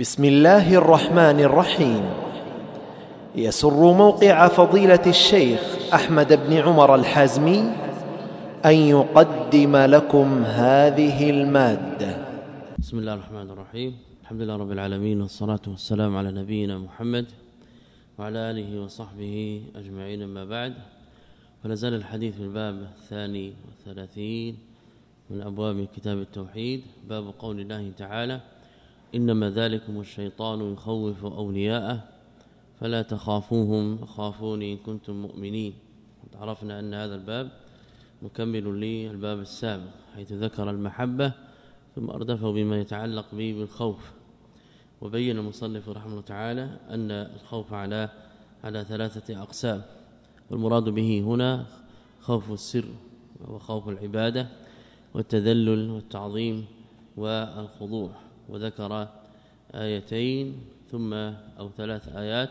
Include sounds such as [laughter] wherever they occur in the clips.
بسم الله الرحمن الرحيم. يسر موقع فضيلة الشيخ أحمد بن عمر الحازمي أن يقدم لكم هذه المادة. بسم الله الرحمن الرحيم. الحمد لله رب العالمين والصلاة والسلام على نبينا محمد وعلى آله وصحبه أجمعين أما بعد. فنزل الحديث في الباب الثاني والثلاثين من أبواب كتاب التوحيد. باب قول الله تعالى إنما ذلكم الشيطان يخوف أولياءه فلا تخافوهم خافوني إن كنتم مؤمنين. عرفنا أن هذا الباب مكمل للباب السابق حيث ذكر المحبة ثم أردفه بما يتعلق به بالخوف. وبين المصنف رحمه الله تعالى أن الخوف على على ثلاثة أقسام. والمراد به هنا خوف السر وخوف العبادة والتذلل والتعظيم والخضوع. وذكر آيتين ثم أو ثلاث آيات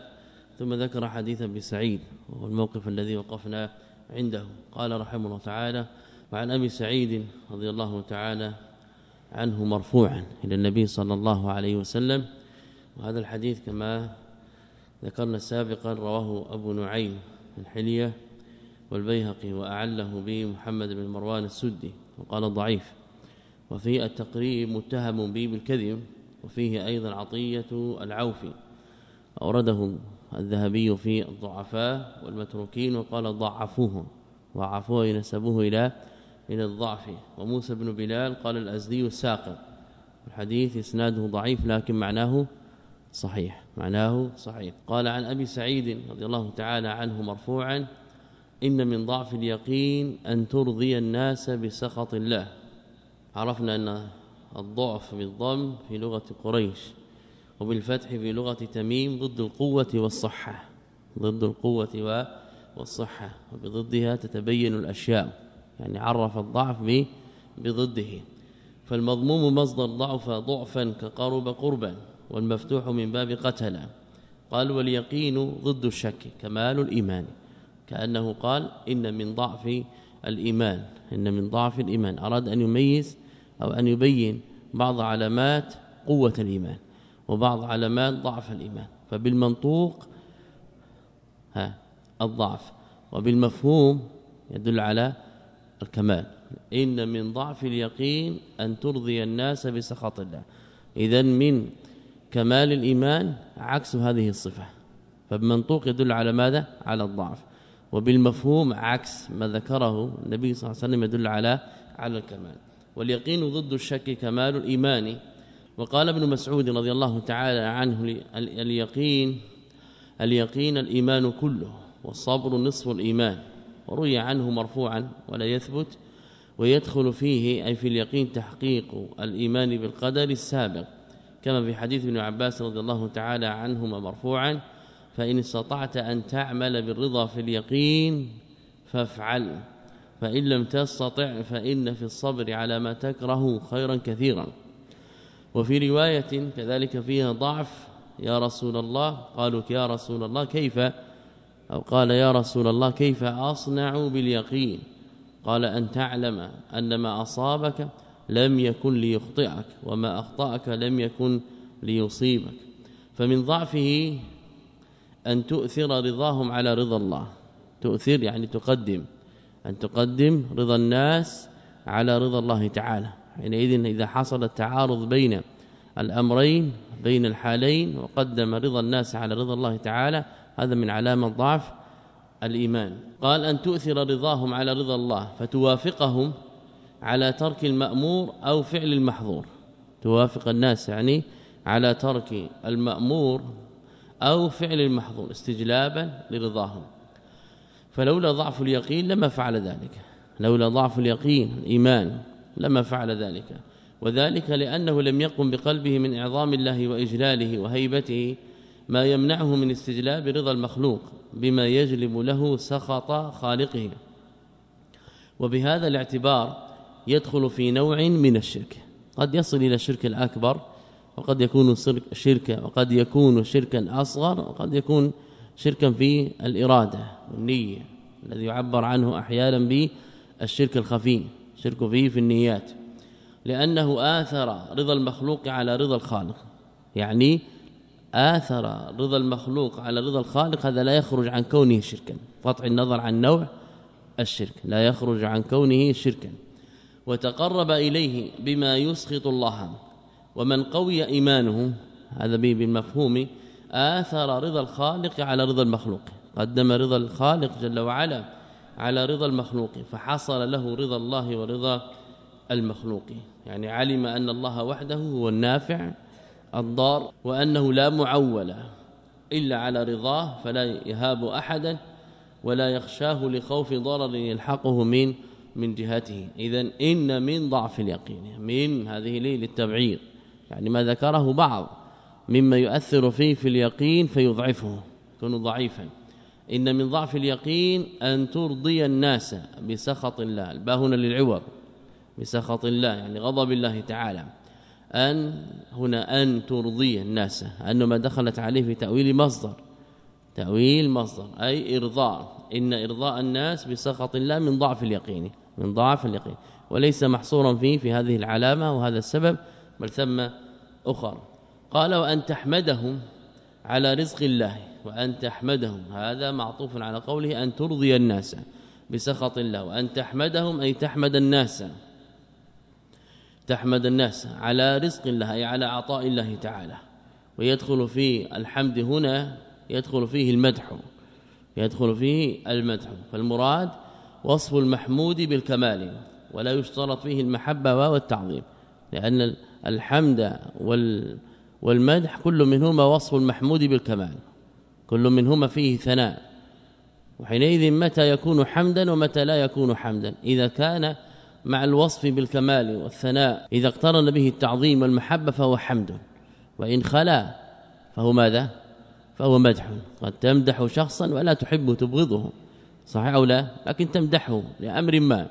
ثم ذكر حديثا بسعيد وهو الموقف الذي وقفنا عنده. قال رحمه الله تعالى وعن أبي سعيد رضي الله تعالى عنه مرفوعا إلى النبي صلى الله عليه وسلم وهذا الحديث كما ذكرنا سابقا رواه أبو نعيم الحليه والبيهقي وأعله به محمد بن مروان السدي وقال ضعيف. وفي التقريب متهم به بالكذب وفيه أيضا عطية العوفي اورده الذهبي في الضعفاء والمتروكين وقال ضعفوه ضعفوه ينسبوه إلى إلى الضعف. وموسى بن بلال قال الأزدي الساقط. الحديث إسناده ضعيف لكن معناه صحيح معناه صحيح. قال عن أبي سعيد رضي الله تعالى عنه مرفوعا إن من ضعف اليقين أن ترضي الناس بسخط الله. عرفنا أن الضعف بالضم في لغة قريش وبالفتح في لغة تميم ضد القوة والصحة ضد القوة والصحة وبضدها تتبين الأشياء يعني عرف الضعف بضده. فالمضموم مصدر ضعف ضعفا كقرب قربا والمفتوح من باب قتل. قال واليقين ضد الشك كمال الإيمان. كأنه قال إن من ضعف الإيمان إن من ضعف الإيمان. أراد أن يميز أو أن يبين بعض علامات قوة الإيمان وبعض علامات ضعف الإيمان. فبالمنطوق ها الضعف. وبالمفهوم يدل على الكمال. إن من ضعف اليقين أن ترضي الناس بسخط الله. إذا من كمال الإيمان عكس هذه الصفة. فبمنطوق يدل على ماذا؟ على الضعف. وبالمفهوم عكس ما ذكره النبي صلى الله عليه وسلم يدل على على الكمال. واليقين ضد الشك كمال الإيمان. وقال ابن مسعود رضي الله تعالى عنه اليقين اليقين الإيمان كله والصبر نصف الإيمان. وروي عنه مرفوعا ولا يثبت ويدخل فيه أي في اليقين تحقيق الإيمان بالقدر السابق. كما في حديث ابن عباس رضي الله تعالى عنهما مرفوعا فإن استطعت أن تعمل بالرضا في اليقين فافعل. فإن لم تستطع فإن في الصبر على ما تكره خيرا كثيرا. وفي رواية كذلك فيها ضعف يا رسول الله قالوا يا رسول الله كيف؟ أو قال يا رسول الله كيف أصنع باليقين؟ قال أن تعلم أن ما أصابك لم يكن ليخطئك وما أخطأك لم يكن ليصيبك. فمن ضعفه أن تؤثر رضاهم على رضا الله. تؤثر يعني تقدم. أن تقدم رضا الناس على رضا الله تعالى. حينئذ إذا حصل التعارض بين الأمرين بين الحالين وقدم رضا الناس على رضا الله تعالى هذا من علامة ضعف الإيمان. قال أن تؤثر رضاهم على رضا الله فتوافقهم على ترك المأمور أو فعل المحظور. توافق الناس يعني على ترك المأمور أو فعل المحظور استجلابا لرضاهم. فلولا ضعف اليقين لما فعل ذلك. لولا ضعف اليقين الإيمان لما فعل ذلك. وذلك لأنه لم يقم بقلبه من إعظام الله وإجلاله وهيبته ما يمنعه من استجلاب رضا المخلوق بما يجلب له سخط خالقه. وبهذا الاعتبار يدخل في نوع من الشرك. قد يصل إلى الشرك الأكبر وقد يكون شركا وقد يكون شركا أصغر وقد يكون شركا في الإرادة والنية الذي يعبر عنه أحيانا بالشرك الخفي شرك فيه في النيات. لأنه آثر رضا المخلوق على رضا الخالق. يعني آثر رضا المخلوق على رضا الخالق هذا لا يخرج عن كونه شركا. قطع النظر عن نوع الشرك لا يخرج عن كونه شركا. وتقرب إليه بما يسخط الله ومن قوي إيمانه هذا به بالمفهوم آثر رضا الخالق على رضا المخلوق. قدم رضا الخالق جل وعلا على رضا المخلوق فحصل له رضا الله ورضا المخلوق. يعني علم أن الله وحده هو النافع الضار وأنه لا معول إلا على رضاه فلا يهاب أحدا ولا يخشاه لخوف ضرر يلحقه من من جهته. اذا إن من ضعف اليقين من هذه لي للتبعير يعني ما ذكره بعض. مما يؤثر فيه في اليقين فيضعفه يكون ضعيفا. إن من ضعف اليقين أن ترضي الناس بسخط الله. الباء هنا للعوض. بسخط الله يعني غضب الله تعالى. أن هنا أن ترضي الناس أنه ما دخلت عليه في تأويل مصدر. تأويل مصدر أي إرضاء. إن إرضاء الناس بسخط الله من ضعف اليقين من ضعف اليقين. وليس محصورا فيه في هذه العلامة وهذا السبب بل ثم أخر قال وأن تحمدهم على رزق الله وأن تحمدهم هذا معطوف على قوله أن ترضي الناس بسخط الله وأن تحمدهم أي تحمد الناس تحمد الناس على رزق الله أي على عطاء الله تعالى. ويدخل في الحمد هنا يدخل فيه المدح يدخل فيه المدح. فالمراد وصف المحمود بالكمال ولا يشترط فيه المحبة والتعظيم لأن الحمد والمدح كل منهما وصف المحمود بالكمال كل منهما فيه ثناء. وحينئذ متى يكون حمدا ومتى لا يكون حمدا. إذا كان مع الوصف بالكمال والثناء إذا اقترن به التعظيم والمحبة فهو حمد. وإن خلا فهو ماذا؟ فهو مدح. قد تمدح شخصا ولا تحب تبغضه. صحيح أو لا؟ لكن تمدحه لأمر ما.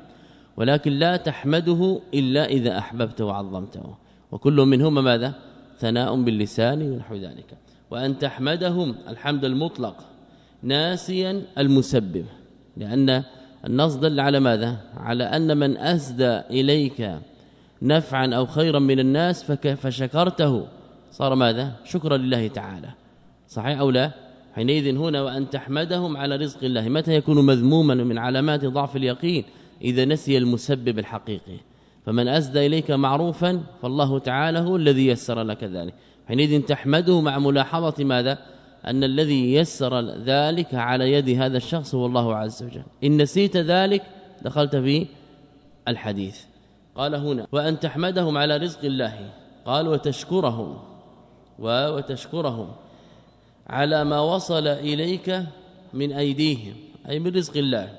ولكن لا تحمده إلا إذا أحببته وعظمته. وكل منهما ماذا؟ ثناء باللسان ونحو ذلك. وأن تحمدهم الحمد المطلق ناسيا المسبب. لأن النص دل على ماذا؟ على أن من أسدى إليك نفعا أو خيرا من الناس فشكرته. صار ماذا؟ شكرا لله تعالى. صحيح أو لا؟ حينئذ هنا وأن تحمدهم على رزق الله. متى يكون مذموما من علامات ضعف اليقين؟ إذا نسي المسبب الحقيقي. فمن اسدى إليك معروفا فالله تعالى هو الذي يسر لك ذلك. حينئذ تحمده مع ملاحظة ماذا؟ أن الذي يسر ذلك على يد هذا الشخص هو الله عز وجل. إن نسيت ذلك دخلت في الحديث. قال هنا وأن تحمدهم على رزق الله. قال وتشكرهم. وتشكرهم. على ما وصل إليك من أيديهم. أي من رزق الله.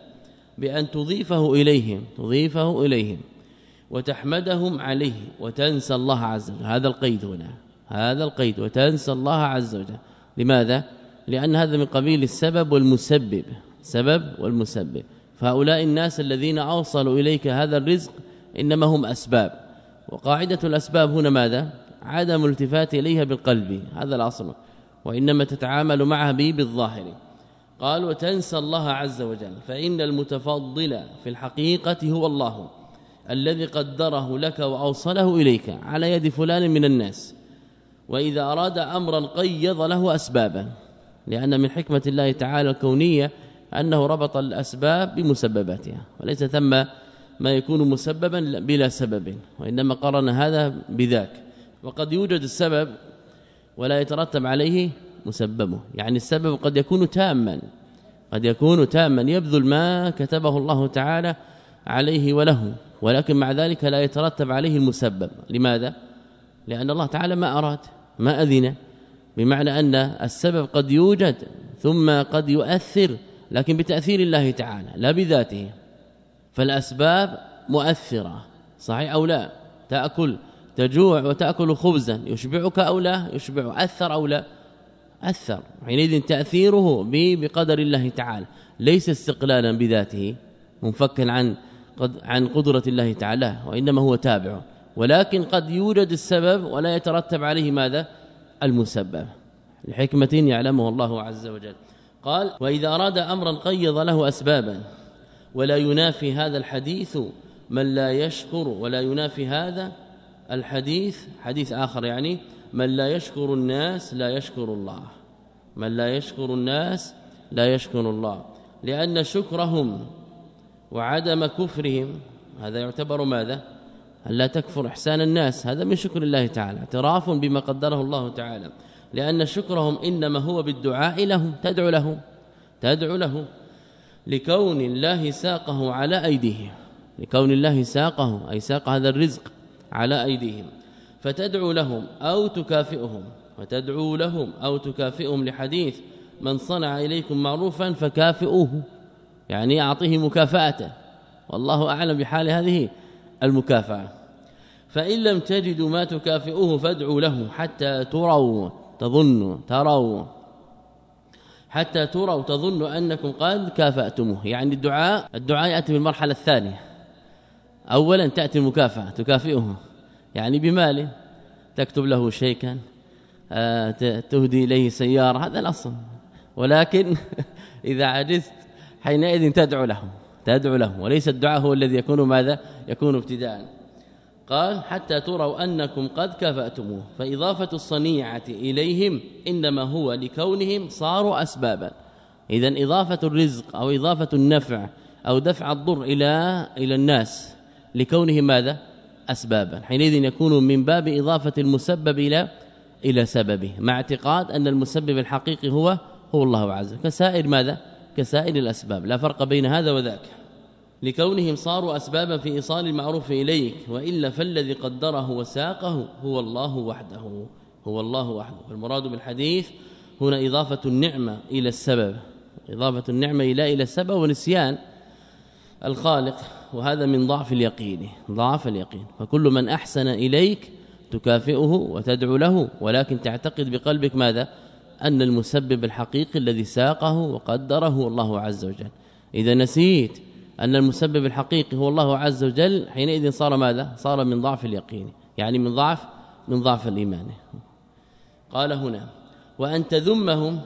بأن تضيفه إليهم. تضيفه إليهم. وتحمدهم عليه وتنسى الله عز وجل. هذا القيد هنا. هذا القيد وتنسى الله عز وجل. لماذا؟ لأن هذا من قبيل السبب والمسبب. سبب والمسبب. فهؤلاء الناس الذين أوصلوا إليك هذا الرزق إنما هم أسباب. وقاعدة الأسباب هنا ماذا؟ عدم الالتفات إليها بالقلب. هذا الأصل. وإنما تتعامل معها به بالظاهر. قال وتنسى الله عز وجل. فإن المتفضل في الحقيقة هو الله. الذي قدره لك وأوصله إليك على يد فلان من الناس وإذا أراد أمرا قيض له أسبابا لأن من حكمة الله تعالى الكونية أنه ربط الأسباب بمسبباتها وليس ثم ما يكون مسببا بلا سبب وإنما قرن هذا بذاك. وقد يوجد السبب ولا يترتب عليه مسببه يعني السبب قد يكون تاما قد يكون تاما يبذل ما كتبه الله تعالى عليه وله. ولكن مع ذلك لا يترتب عليه المسبب. لماذا؟ لأن الله تعالى ما أراد ما أذن بمعنى أن السبب قد يوجد ثم قد يؤثر لكن بتأثير الله تعالى لا بذاته. فالأسباب مؤثرة صحيح أو لا؟ تأكل تجوع وتأكل خبزا يشبعك أو لا؟ يشبع أثر أو لا؟ أثر. حينئذ تأثيره بقدر الله تعالى ليس استقلالا بذاته. منفكا عن قد عن قدرة الله تعالى وإنما هو تابع. ولكن قد يوجد السبب ولا يترتب عليه ماذا؟ المسبب. لحكمة يعلمه الله عز وجل. قال وإذا أراد أمرا قيض له أسبابا ولا ينافي هذا الحديث من لا يشكر ولا ينافي هذا الحديث حديث آخر يعني من لا يشكر الناس لا يشكر الله. من لا يشكر الناس لا يشكر الله. لأن شكرهم وعدم كفرهم. هذا يعتبر ماذا؟ لا تكفر إحسان الناس. هذا من شكر الله تعالى. اعتراف بما قدره الله تعالى. لأن شكرهم إنما هو بالدعاء لهم. تدعو لهم. تدعو له لكون الله ساقه على أيديهم. لكون الله ساقه أي ساق هذا الرزق على أيديهم. فتدعو لهم أو تكافئهم. وتدعو لهم أو تكافئهم لحديث من صنع إليكم معروفا فكافئوه. يعني أعطيه مكافأة والله أعلم بحال هذه المكافأة. فإن لم تجدوا ما تكافئوه فادعوا له حتى تروا تظنوا تروا. حتى تروا تظنوا أنكم قد كافأتموه. يعني الدعاء الدعاء يأتي بالمرحلة الثانية. اولا تأتي المكافأة تكافئه. يعني بمال تكتب له شيكا آه، تهدي إليه سيارة هذا الأصل. ولكن [laughs] إذا عجزت حينئذ تدعو له تدعو له وليس الدعاء هو الذي يكون ماذا؟ يكون ابتداء. قال حتى تروا أنكم قد كفأتموه فإضافة الصنيعة إليهم إنما هو لكونهم صاروا اسبابا. اذا إضافة الرزق أو إضافة النفع أو دفع الضر إلى إلى الناس لكونه ماذا؟ اسبابا. حينئذ يكون من باب إضافة المسبب إلى إلى سببه مع اعتقاد أن المسبب الحقيقي هو هو الله عز وجل. كسائر ماذا؟ كسائر الأسباب. لا فرق بين هذا وذاك. لكونهم صاروا اسبابا في إيصال المعروف إليك وإلا فالذي قدره وساقه هو الله وحده هو الله وحده. المراد بالحديث هنا إضافة النعمة إلى السبب. إضافة النعمة إلى إلى السبب ونسيان الخالق وهذا من ضعف اليقين ضعف اليقين. فكل من أحسن إليك تكافئه وتدعو له ولكن تعتقد بقلبك ماذا؟ أن المسبب الحقيقي الذي ساقه وقدره الله عز وجل. إذا نسيت أن المسبب الحقيقي هو الله عز وجل حينئذ صار ماذا؟ صار من ضعف اليقين يعني من ضعف من ضعف الإيمان. قال هنا وأن تذمهم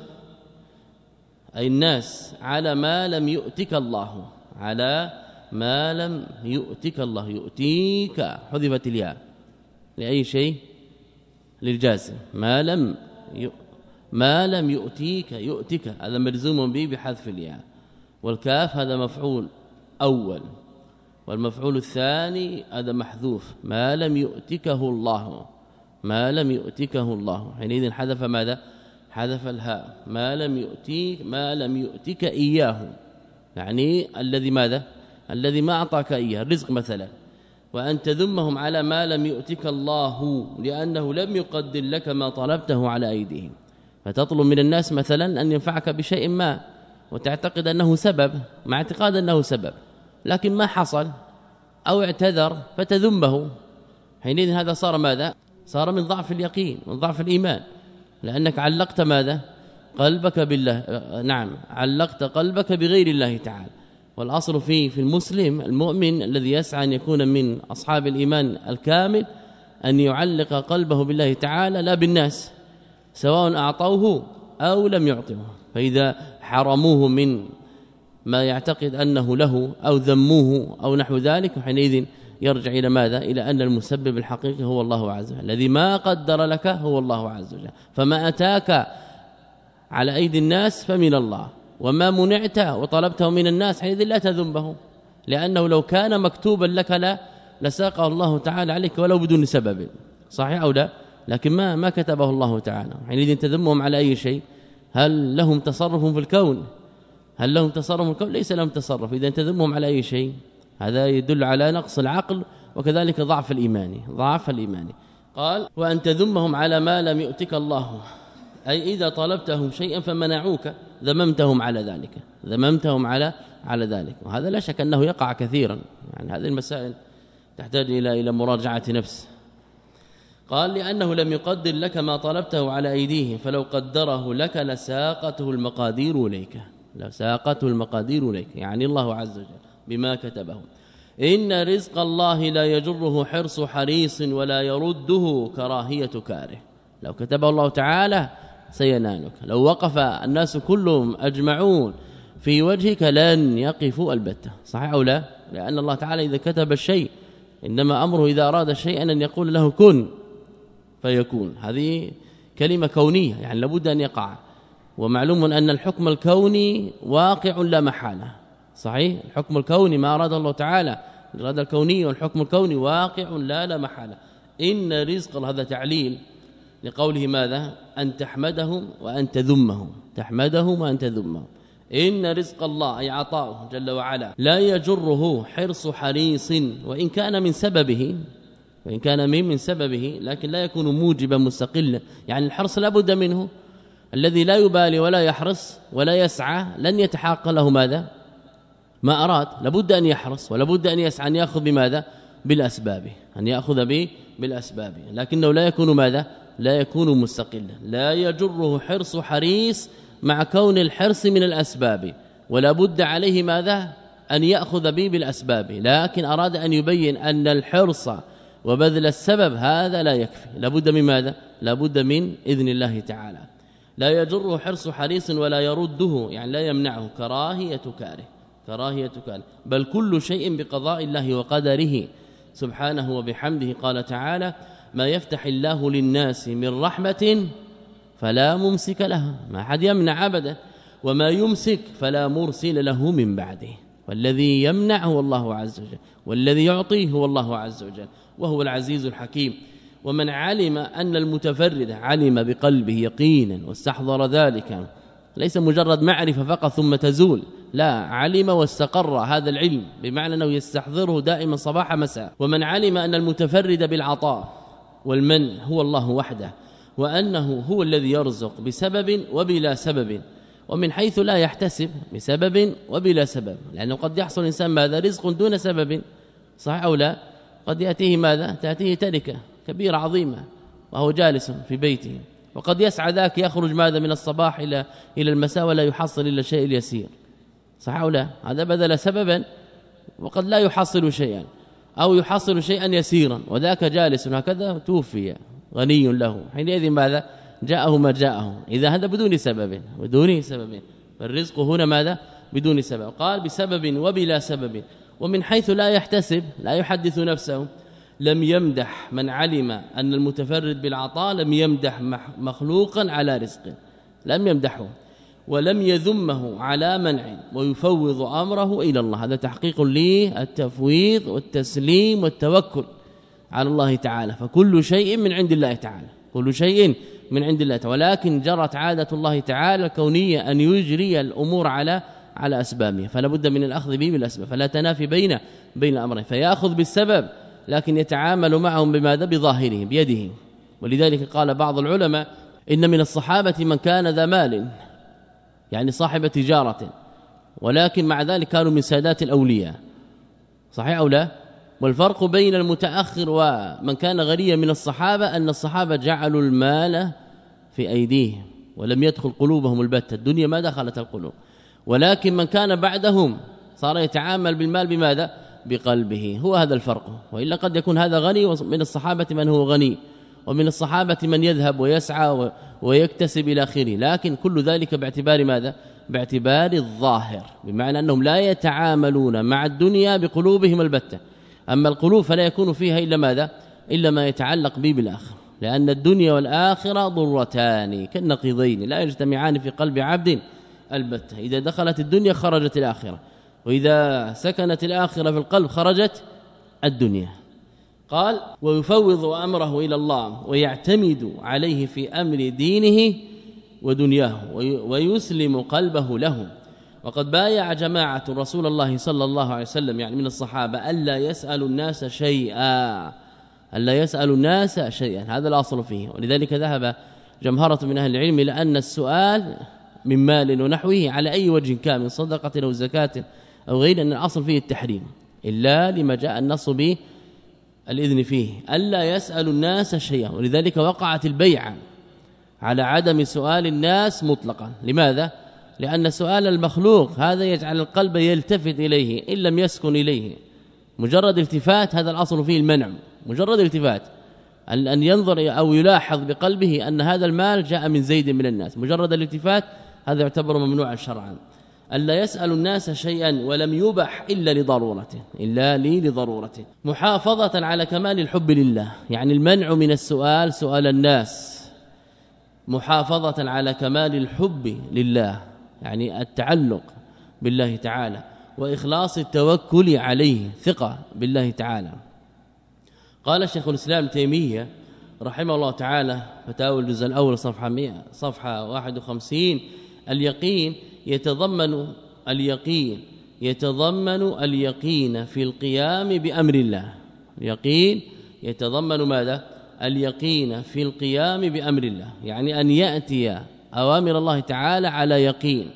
أي الناس على ما لم يؤتك الله على ما لم يؤتك الله يؤتيك. حذفت الياء لأي شيء؟ للجازم. ما لم ما لم يؤتيك يؤتك. هذا ملزوم به بحذف الياء. والكاف هذا مفعول أول. والمفعول الثاني هذا محذوف. ما لم يؤتكه الله. ما لم يؤتكه الله. حينئذ حذف ماذا؟ حذف الهاء. ما لم يؤتيك ما لم يؤتك إياه. يعني الذي ماذا؟ الذي ما أعطاك إياه الرزق مثلا. وأن تذمهم على ما لم يؤتك الله لأنه لم يقدر لك ما طلبته على أيديهم. فتطلب من الناس مثلا أن ينفعك بشيء ما وتعتقد أنه سبب مع اعتقاد أنه سبب لكن ما حصل أو اعتذر فتذمه. حينئذ هذا صار ماذا؟ صار من ضعف اليقين من ضعف الإيمان. لأنك علقت ماذا؟ قلبك بالله نعم علقت قلبك بغير الله تعالى. والأصل فيه في المسلم المؤمن الذي يسعى أن يكون من أصحاب الإيمان الكامل أن يعلق قلبه بالله تعالى لا بالناس. سواء أعطوه أو لم يعطوه. فإذا حرموه من ما يعتقد أنه له أو ذموه أو نحو ذلك وحينئذ يرجع إلى ماذا؟ إلى أن المسبب الحقيقي هو الله عز وجل. الذي ما قدر لك هو الله عز وجل. فما أتاك على أيدي الناس فمن الله وما منعت وطلبته من الناس حينئذ لا تذنبه لأنه لو كان مكتوبا لك لا لساقه الله تعالى عليك ولو بدون سبب. صحيح أو لا؟ لكن ما ما كتبه الله تعالى. حينئذ تذمهم على أي شيء؟ هل لهم تصرف في الكون؟ هل لهم تصرف في الكون؟ ليس لهم تصرف. إذا تذمهم على أي شيء؟ هذا يدل على نقص العقل وكذلك ضعف الإيمان. ضعف الإيمان. قال وأن تذمهم على ما لم يؤتك الله. أي إذا طلبتهم شيئا فمنعوك. ذممتهم على ذلك. ذممتهم على على ذلك. وهذا لا شك أنه يقع كثيرا. يعني هذه المسائل تحتاج إلى إلى مراجعة نفس. قال لأنه لم يقدر لك ما طلبته على ايديهم فلو قدره لك لساقته المقادير إليك. لساقته المقادير إليك يعني الله عز وجل بما كتبه. إن رزق الله لا يجره حرص حريص ولا يرده كراهية كاره. لو كتبه الله تعالى سينالك. لو وقف الناس كلهم أجمعون في وجهك لن يقفوا البتة. صحيح أو لا؟ لأن الله تعالى إذا كتب الشيء إنما أمره إذا أراد شيئا أن يقول له كن. فيكون. هذه كلمة كونية يعني لابد أن يقع. ومعلوم أن الحكم الكوني واقع لا محالة. صحيح؟ الحكم الكوني ما أراد الله تعالى. الإرادة الكونية والحكم الكوني واقع لا لا محالة. إن رزق هذا تعليل لقوله ماذا؟ أن تحمدهم وأن تذمهم. تحمدهم وأن تذمهم. إن رزق الله أي عطاؤه جل وعلا لا يجره حرص حريص وإن كان من سببه وإن كان من من سببه لكن لا يكون موجبا مستقلا يعني الحرص لا بد منه. الذي لا يبالي ولا يحرص ولا يسعى لن يتحقق له ماذا؟ ما أراد. لابد أن يحرص ولابد أن يسعى أن يأخذ بماذا؟ بالأسباب. أن يأخذ به بالأسباب. لكنه لا يكون ماذا؟ لا يكون مستقلا لا يجره حرص حريص مع كون الحرص من الأسباب. ولا بد عليه ماذا؟ أن يأخذ به بالأسباب. لكن أراد أن يبين أن الحرص وبذل السبب هذا لا يكفي. لابد من ماذا؟ لابد من إذن الله تعالى. لا يجره حرص حريص ولا يرده يعني لا يمنعه كراهية كاره. كراهية كاره. بل كل شيء بقضاء الله وقدره. سبحانه وبحمده قال تعالى ما يفتح الله للناس من رحمة فلا ممسك لها. ما حد يمنع ابدا. وما يمسك فلا مرسل له من بعده. والذي يمنع هو الله عز وجل. والذي يعطيه هو الله عز وجل. وهو العزيز الحكيم. ومن علم أن المتفرد علم بقلبه يقينا واستحضر ذلك ليس مجرد معرفة فقط ثم تزول لا علم واستقر هذا العلم بمعنى أنه يستحضره دائما صباح مساء. ومن علم أن المتفرد بالعطاء والمن هو الله وحده وأنه هو الذي يرزق بسبب وبلا سبب ومن حيث لا يحتسب بسبب وبلا سبب. لأنه قد يحصل الإنسان ماذا؟ رزق دون سبب صح أو لا؟ قد يأتيه ماذا؟ تأتيه تركة كبيرة عظيمة وهو جالس في بيته. وقد يسعى ذاك يخرج ماذا من الصباح إلى إلى المساء ولا يحصل إلا شيء يسير صح أو لا؟ هذا بذل سببا وقد لا يحصل شيئا أو يحصل شيئا يسيرا. وذاك جالس هكذا توفي غني له. حينئذ ماذا؟ جاءه ما جاءه. إذا هذا بدون سبب بدون سبب. فالرزق هنا ماذا؟ بدون سبب. قال بسبب وبلا سبب. ومن حيث لا يحتسب لا يحدث نفسه لم يمدح من علم أن المتفرد بالعطاء لم يمدح مخلوقا على رزق لم يمدحه ولم يذمه على منع ويفوض أمره إلى الله. هذا تحقيق للتفويض والتسليم والتوكل على الله تعالى. فكل شيء من عند الله تعالى كل شيء من عند الله تعالى. ولكن جرت عادة الله تعالى الكونية أن يجري الأمور على على أسبابها فلا بد من الأخذ به بالأسباب فلا تنافي بين بين الأمرين فيأخذ بالسبب لكن يتعامل معهم بماذا؟ بظاهره بيده. ولذلك قال بعض العلماء إن من الصحابة من كان ذا مال يعني صاحب تجارة ولكن مع ذلك كانوا من سادات الأولياء. صحيح أو لا؟ والفرق بين المتأخر ومن كان غنيا من الصحابة أن الصحابة جعلوا المال في أيديهم ولم يدخل قلوبهم البتة. الدنيا ما دخلت القلوب. ولكن من كان بعدهم صار يتعامل بالمال بماذا؟ بقلبه. هو هذا الفرق. وإلا قد يكون هذا غني ومن الصحابة من هو غني ومن الصحابة من يذهب ويسعى ويكتسب إلى آخره. لكن كل ذلك باعتبار ماذا؟ باعتبار الظاهر. بمعنى أنهم لا يتعاملون مع الدنيا بقلوبهم البتة. أما القلوب فلا يكون فيها إلا ماذا؟ إلا ما يتعلق به بالاخره لأن الدنيا والآخرة ضرتان كالنقيضين لا يجتمعان في قلب عبد البتة إذا دخلت الدنيا خرجت الآخرة. وإذا سكنت الآخرة في القلب خرجت الدنيا. قال ويفوض أمره إلى الله ويعتمد عليه في أمر دينه ودنياه ويسلم قلبه له. وقد بايع جماعة رسول الله صلى الله عليه وسلم يعني من الصحابة ألا يسألوا الناس شيئا. ألا يسألوا الناس شيئا. هذا الأصل فيه. ولذلك ذهب جمهرة من أهل العلم إلى أن السؤال من مال ونحوه على أي وجه كان من صدقة أو زكاة أو غير ان الأصل فيه التحريم إلا لما جاء النص به الاذن فيه ألا يسأل الناس شيئا ولذلك وقعت البيعة على عدم سؤال الناس مطلقا. لماذا؟ لأن سؤال المخلوق هذا يجعل القلب يلتفت إليه إن لم يسكن إليه. مجرد التفات هذا الأصل فيه المنع. مجرد التفات أن ينظر أو يلاحظ بقلبه أن هذا المال جاء من زيد من الناس. مجرد الالتفات هذا يعتبر ممنوعا شرعا. الا يسأل الناس شيئا ولم يبح إلا لضرورته إلا لي لضرورته. محافظة على كمال الحب لله. يعني المنع من السؤال سؤال الناس. محافظة على كمال الحب لله. يعني التعلق بالله تعالى. وإخلاص التوكل عليه. ثقة بالله تعالى. قال شيخ الإسلام تيمية رحمه الله تعالى فتاوى الجزء الأول صفحة 100 صفحة 51 اليقين يتضمن اليقين يتضمن اليقين في القيام بأمر الله. اليقين يتضمن ماذا؟ اليقين في القيام بأمر الله. يعني أن يأتي أوامر الله تعالى على يقين.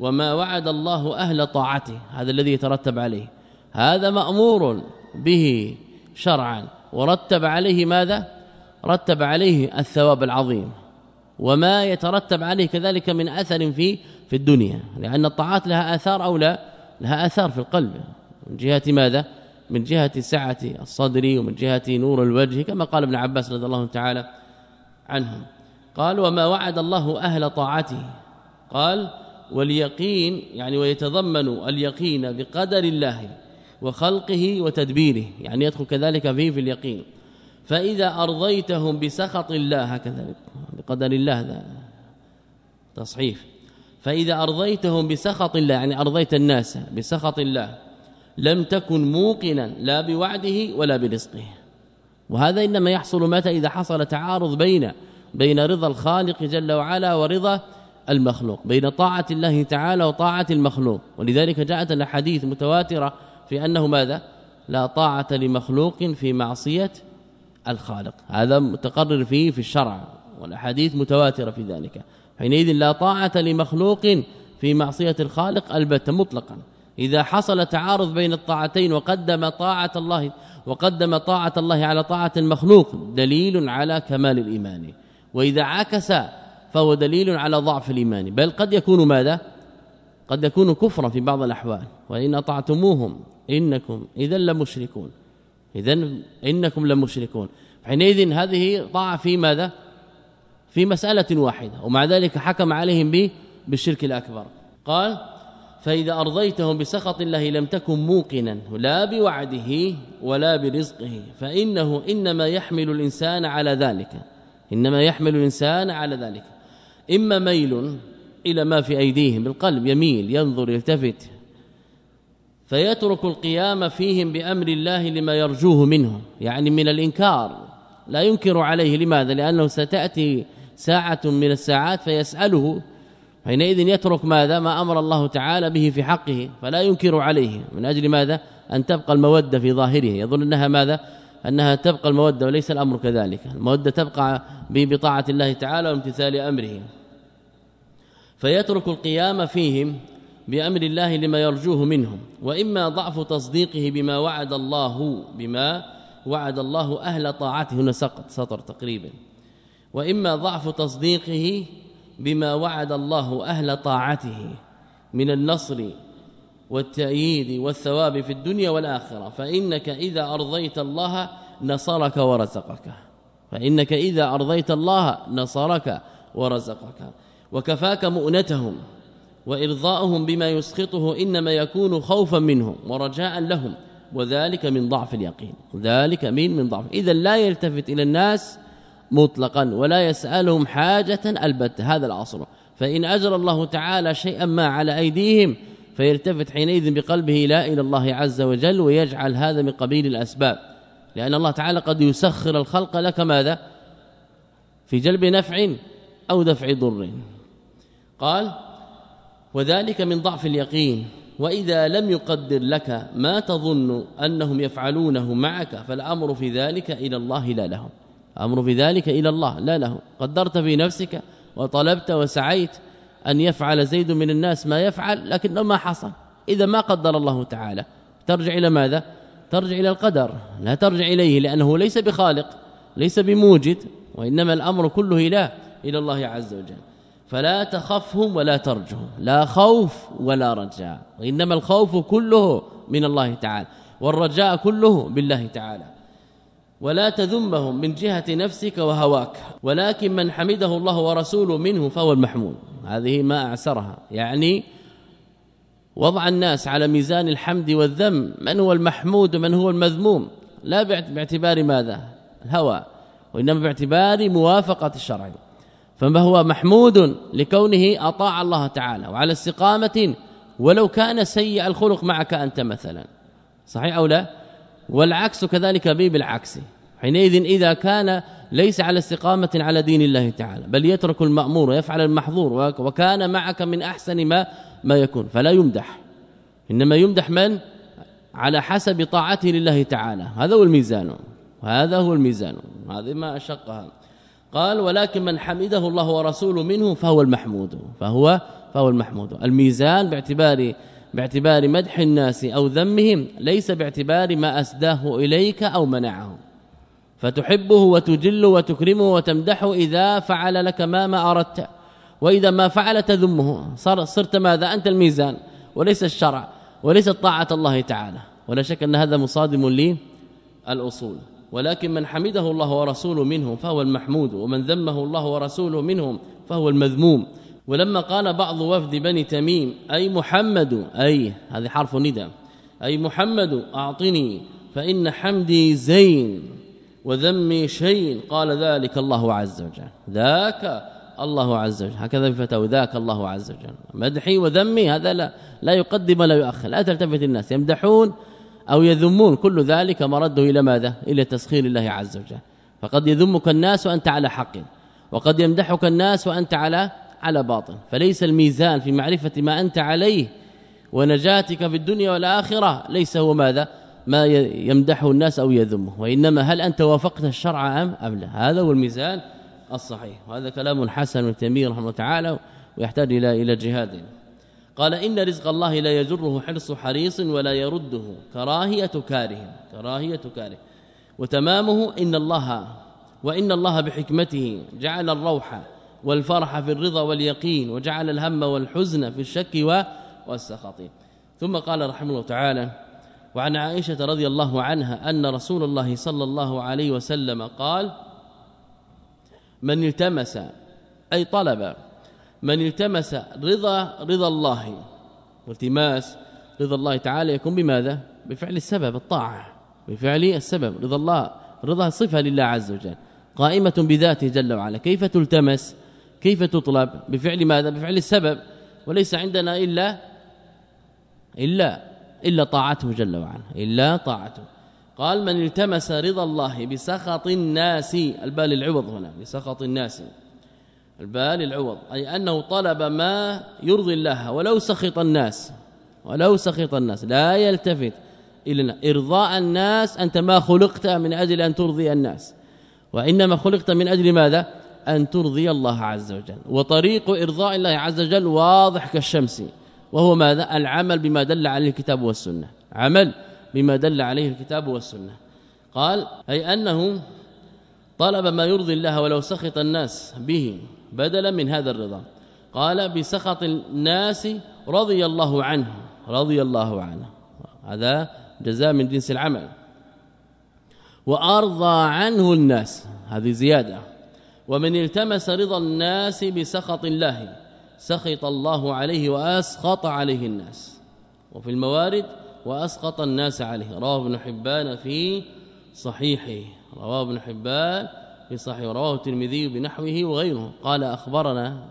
وما وعد الله أهل طاعته. هذا الذي يترتب عليه. هذا مأمور به شرعا. ورتب عليه ماذا؟ رتب عليه الثواب العظيم. وما يترتب عليه كذلك من أثر في في الدنيا لأن الطاعات لها آثار أو لا؟ لها آثار في القلب. من جهة ماذا؟ من جهة سعة الصدر ومن جهة نور الوجه كما قال ابن عباس رضي الله تعالى عنهم. قال وما وعد الله أهل طاعته. قال واليقين يعني ويتضمن اليقين بقدر الله وخلقه وتدبيره. يعني يدخل كذلك فيه في اليقين. فإذا أرضيتهم بسخط الله هكذا بقدر الله هذا تصحيف فإذا أرضيتهم بسخط الله يعني أرضيت الناس بسخط الله لم تكن موقنا لا بوعده ولا برزقه. وهذا إنما يحصل متى؟ إذا حصل تعارض بين بين رضا الخالق جل وعلا ورضا المخلوق بين طاعة الله تعالى وطاعة المخلوق. ولذلك جاءت الأحاديث متواترة في أنه ماذا؟ لا طاعة لمخلوق في معصية الخالق. هذا متقرر فيه في الشرع والأحاديث متواترة في ذلك. حينئذ لا طاعة لمخلوق في معصية الخالق البتة مطلقا. إذا حصل تعارض بين الطاعتين وقدم طاعة الله وقدم طاعة الله على طاعة المخلوق دليل على كمال الإيمان. وإذا عكس فهو دليل على ضعف الإيمان. بل قد يكون ماذا؟ قد يكون كفرا في بعض الأحوال. وإن أطعتموهم إنكم اذا لمشركون. اذا إنكم لمشركون. حينئذ هذه طاعة في ماذا؟ في مسألة واحدة ومع ذلك حكم عليهم بالشرك الأكبر. قال فإذا أرضيتهم بسخط الله لم تكن موقنا لا بوعده ولا برزقه فإنه إنما يحمل الإنسان على ذلك. إنما يحمل الإنسان على ذلك. إما ميل إلى ما في أيديهم بالقلب يميل ينظر يلتفت. فيترك القيام فيهم بأمر الله لما يرجوه منه يعني من الإنكار. لا ينكر عليه لماذا؟ لأنه ستأتي ساعة من الساعات فيسأله. حينئذ يترك ماذا؟ ما أمر الله تعالى به في حقه فلا ينكر عليه. من أجل ماذا؟ أن تبقى المودة في ظاهره. يظن أنها ماذا؟ أنها تبقى المودة وليس الأمر كذلك. المودة تبقى بطاعة الله تعالى وامتثال أمره. فيترك القيام فيهم بأمر الله لما يرجوه منهم وإما ضعف تصديقه بما وعد الله بما وعد الله أهل طاعته. هنا سقط سطر تقريبا. وإما ضعف تصديقه بما وعد الله أهل طاعته من النصر والتأييد والثواب في الدنيا والآخرة. فإنك إذا أرضيت الله نصرك ورزقك. فإنك إذا أرضيت الله نصرك ورزقك. وكفاك مؤنتهم. وارضاؤهم بما يسخطه إنما يكون خوفا منهم ورجاء لهم وذلك من ضعف اليقين ذلك من من ضعف. إذا لا يلتفت إلى الناس مطلقا ولا يسألهم حاجة البته هذا الاصل فإن اجرى الله تعالى شيئا ما على أيديهم فيلتفت حينئذ بقلبه لا إلى الله عز وجل ويجعل هذا من قبيل الأسباب. لأن الله تعالى قد يسخر الخلق لك ماذا؟ في جلب نفع أو دفع ضر. قال وذلك من ضعف اليقين. وإذا لم يقدر لك ما تظن أنهم يفعلونه معك فالأمر في ذلك إلى الله لا لهم. أمر في ذلك إلى الله لا له قدرت في نفسك وطلبت وسعيت أن يفعل زيد من الناس ما يفعل لكنه ما حصل. إذا ما قدر الله تعالى. ترجع إلى ماذا؟ ترجع إلى القدر. لا ترجع إليه لأنه ليس بخالق ليس بموجد وإنما الأمر كله إلى إلى الله عز وجل. فلا تخفهم ولا ترجهم لا خوف ولا رجاء وإنما الخوف كله من الله تعالى والرجاء كله بالله تعالى. ولا تذمهم من جهة نفسك وهواك ولكن من حمده الله ورسوله منه فهو المحمود. هذه ما أعسرها. يعني وضع الناس على ميزان الحمد والذم من هو المحمود ومن هو المذموم؟ لا باعتبار ماذا؟ الهوى وإنما باعتبار موافقة الشرع. فما هو محمود لكونه أطاع الله تعالى وعلى استقامة ولو كان سيء الخلق معك أنت مثلا. صحيح أو لا؟ والعكس كذلك به بالعكس. حينئذ إذا كان ليس على استقامة على دين الله تعالى بل يترك المأمور ويفعل المحظور وكان معك من أحسن ما ما يكون فلا يمدح. إنما يمدح من؟ على حسب طاعته لله تعالى. هذا هو الميزان. وهذا هو الميزان. هذه ما أشقها. قال ولكن من حمده الله ورسوله منه فهو المحمود. فهو فهو المحمود. الميزان باعتبار باعتبار مدح الناس أو ذمهم ليس باعتبار ما أسداه إليك أو منعه. فتحبه وتجل وتكرمه وتمدحه إذا فعل لك ما ما أردت. وإذا ما فعل تذمه. صار صرت ماذا؟ أنت الميزان. وليس الشرع. وليس طاعة الله تعالى. ولا شك أن هذا مصادم لي الاصول ولكن من حمده الله ورسوله منهم فهو المحمود ومن ذمه الله ورسوله منهم فهو المذموم. ولما قال بعض وفد بني تميم أي محمد؟ أي هذه حرف ندى أي محمد؟ أعطني فإن حمدي زين وذمي شيء قال ذلك الله عز وجل. ذاك الله عز وجل. هكذا في فتاوى. ذاك الله عز وجل. مدحي وذمي هذا لا لا يقدم ولا يؤخر. لا تلتفت الناس. يمدحون أو يذمون كل ذلك مرده إلى ماذا؟ إلى تسخير الله عز وجل. فقد يذمك الناس وأنت على حق. وقد يمدحك الناس وأنت على على باطل. فليس الميزان في معرفة ما أنت عليه ونجاتك في الدنيا والآخرة ليس هو ماذا؟ ما يمدحه الناس أو يذمه. وإنما هل أنت وافقت الشرع أم؟ أم لا. هذا هو الميزان الصحيح. وهذا كلام حسن تيميه رحمه الله تعالى ويحتاج إلى إلى جهاد. قال إن رزق الله لا يجره حرص حريص ولا يرده كراهية كاره كراهية كاره. وتمامه إن الله وإن الله بحكمته جعل الروح والفرح في الرضا واليقين وجعل الهم والحزن في الشك والسخط ثم قال رحمه الله تعالى وعن عائشة رضي الله عنها أن رسول الله صلى الله عليه وسلم قال من التمس أي طلب من التمس رضا رضا الله والتماس رضا الله تعالى يكون بماذا؟ بفعل السبب الطاعة. بفعل السبب رضا الله رضا صفة لله عز وجل. قائمة بذاته جل وعلا. كيف تلتمس؟ كيف تطلب؟ بفعل ماذا؟ بفعل السبب. وليس عندنا إلا إلا إلا طاعته جل وعلا. إلا طاعته. قال من التمس رضا الله بسخط الناس البال العوض هنا بسخط الناس. البال العوض أي أنه طلب ما يرضي الله ولو سخط الناس ولو سخط الناس لا يلتفت إلى إرضاء الناس أنت ما خلقت من أجل أن ترضي الناس. وإنما خلقت من أجل ماذا؟ أن ترضي الله عز وجل. وطريق إرضاء الله عز وجل واضح كالشمس. وهو ماذا؟ العمل بما دل عليه الكتاب والسنة. عمل بما دل عليه الكتاب والسنة. قال أي أنه طلب ما يرضي الله ولو سخط الناس به. بدلا من هذا الرضا. قال بسخط الناس رضي الله عنه رضي الله عنه. هذا جزاء من جنس العمل. وأرضى عنه الناس هذه زيادة. ومن التمس رضا الناس بسخط الله سخط الله عليه وأسخط عليه الناس. وفي الموارد واسقط الناس عليه. رواه ابن حبان في صحيحه. رواه ابن حبان في صحيح رواه الترمذي بنحوه وغيره. قال أخبرنا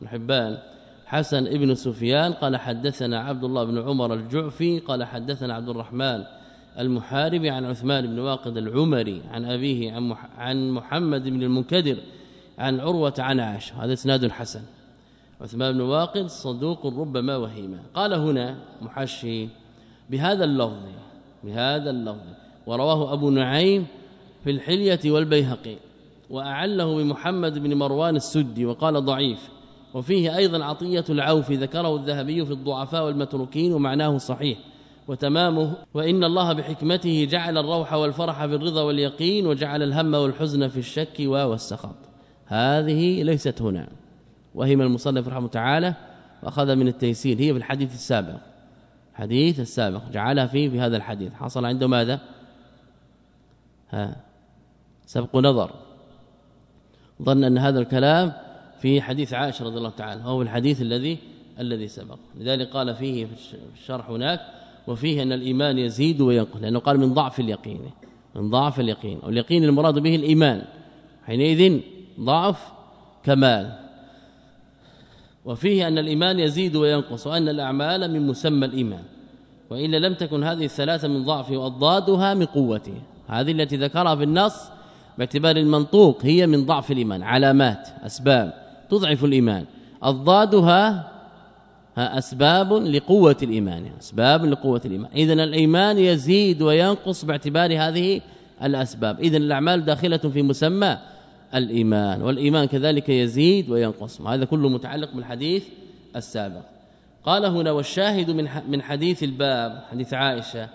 ابن حبان حسن ابن سفيان قال حدثنا عبد الله بن عمر الجعفي قال حدثنا عبد الرحمن المحاربي عن عثمان بن واقد العمري عن أبيه عن عن محمد بن المنكدر عن عروة عن عائشة. هذا إسناد حسن. عثمان بن واقد صدوق ربما وهيما. قال هنا محشي بهذا اللفظ بهذا اللفظ ورواه أبو نعيم في الحلية والبيهقي. وأعله بمحمد بن مروان السدي وقال ضعيف. وفيه أيضا عطية العوف ذكره الذهبي في الضعفاء والمتروكين ومعناه صحيح. وتمامه وإن الله بحكمته جعل الروح والفرح في الرضا واليقين وجعل الهم والحزن في الشك والسخط. هذه ليست هنا. وهي من المصنف رحمه تعالى وأخذ من التيسير. هي في الحديث السابق. حديث السابق. جعلها فيه في هذا الحديث. حصل عنده ماذا؟ ها؟ سبق نظر. ظن أن هذا الكلام في حديث عائشة رضي الله تعالى وهو الحديث الذي الذي سبق. لذلك قال فيه في الشرح هناك وفيه أن الإيمان يزيد وينقص لأنه قال من ضعف اليقين من ضعف اليقين واليقين المراد به الإيمان حينئذ ضعف كمال. وفيه أن الإيمان يزيد وينقص وأن الأعمال من مسمى الإيمان وإلا لم تكن هذه الثلاثة من ضعفه وأضدادها من قوته. هذه التي ذكرها في النص باعتبار المنطوق هي من ضعف الإيمان علامات أسباب تضعف الإيمان. أضدادها أسباب لقوة الإيمان أسباب لقوة الإيمان. إذن الإيمان يزيد وينقص باعتبار هذه الأسباب. إذن الأعمال داخلة في مسمى الإيمان والإيمان كذلك يزيد وينقص. وهذا كله متعلق بالحديث السابق. قال هنا والشاهد من من حديث الباب حديث عائشة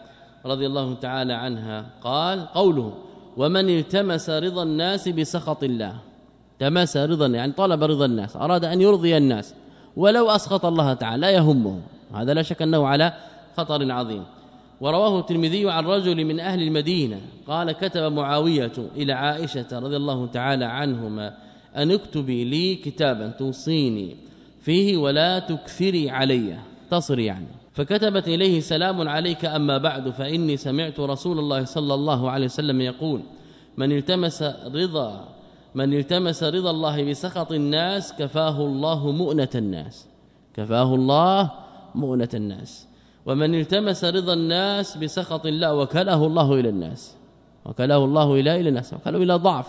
رضي الله تعالى عنها قال قوله ومن التمس رضا الناس بسخط الله. تمس رضا يعني طلب رضا الناس أراد أن يرضي الناس ولو أسخط الله تعالى لا يهمه هذا لا شك أنه على خطر عظيم. ورواه الترمذي عن رجل من أهل المدينة قال كتب معاوية إلى عائشة رضي الله تعالى عنهما أن اكتبي لي كتابا توصيني فيه ولا تكثري علي. تصري يعني فكتبت إليه سلام عليك أما بعد فإني سمعت رسول الله صلى الله عليه وسلم يقول من التمس رضا من التمس رضا الله بسخط الناس كفاه الله مؤنة الناس. كفاه الله مؤنة الناس. ومن التمس رضا الناس بسخط الله وكله الله إلى الناس. وكله الله إلى إلى الناس. وكله إلى ضعف.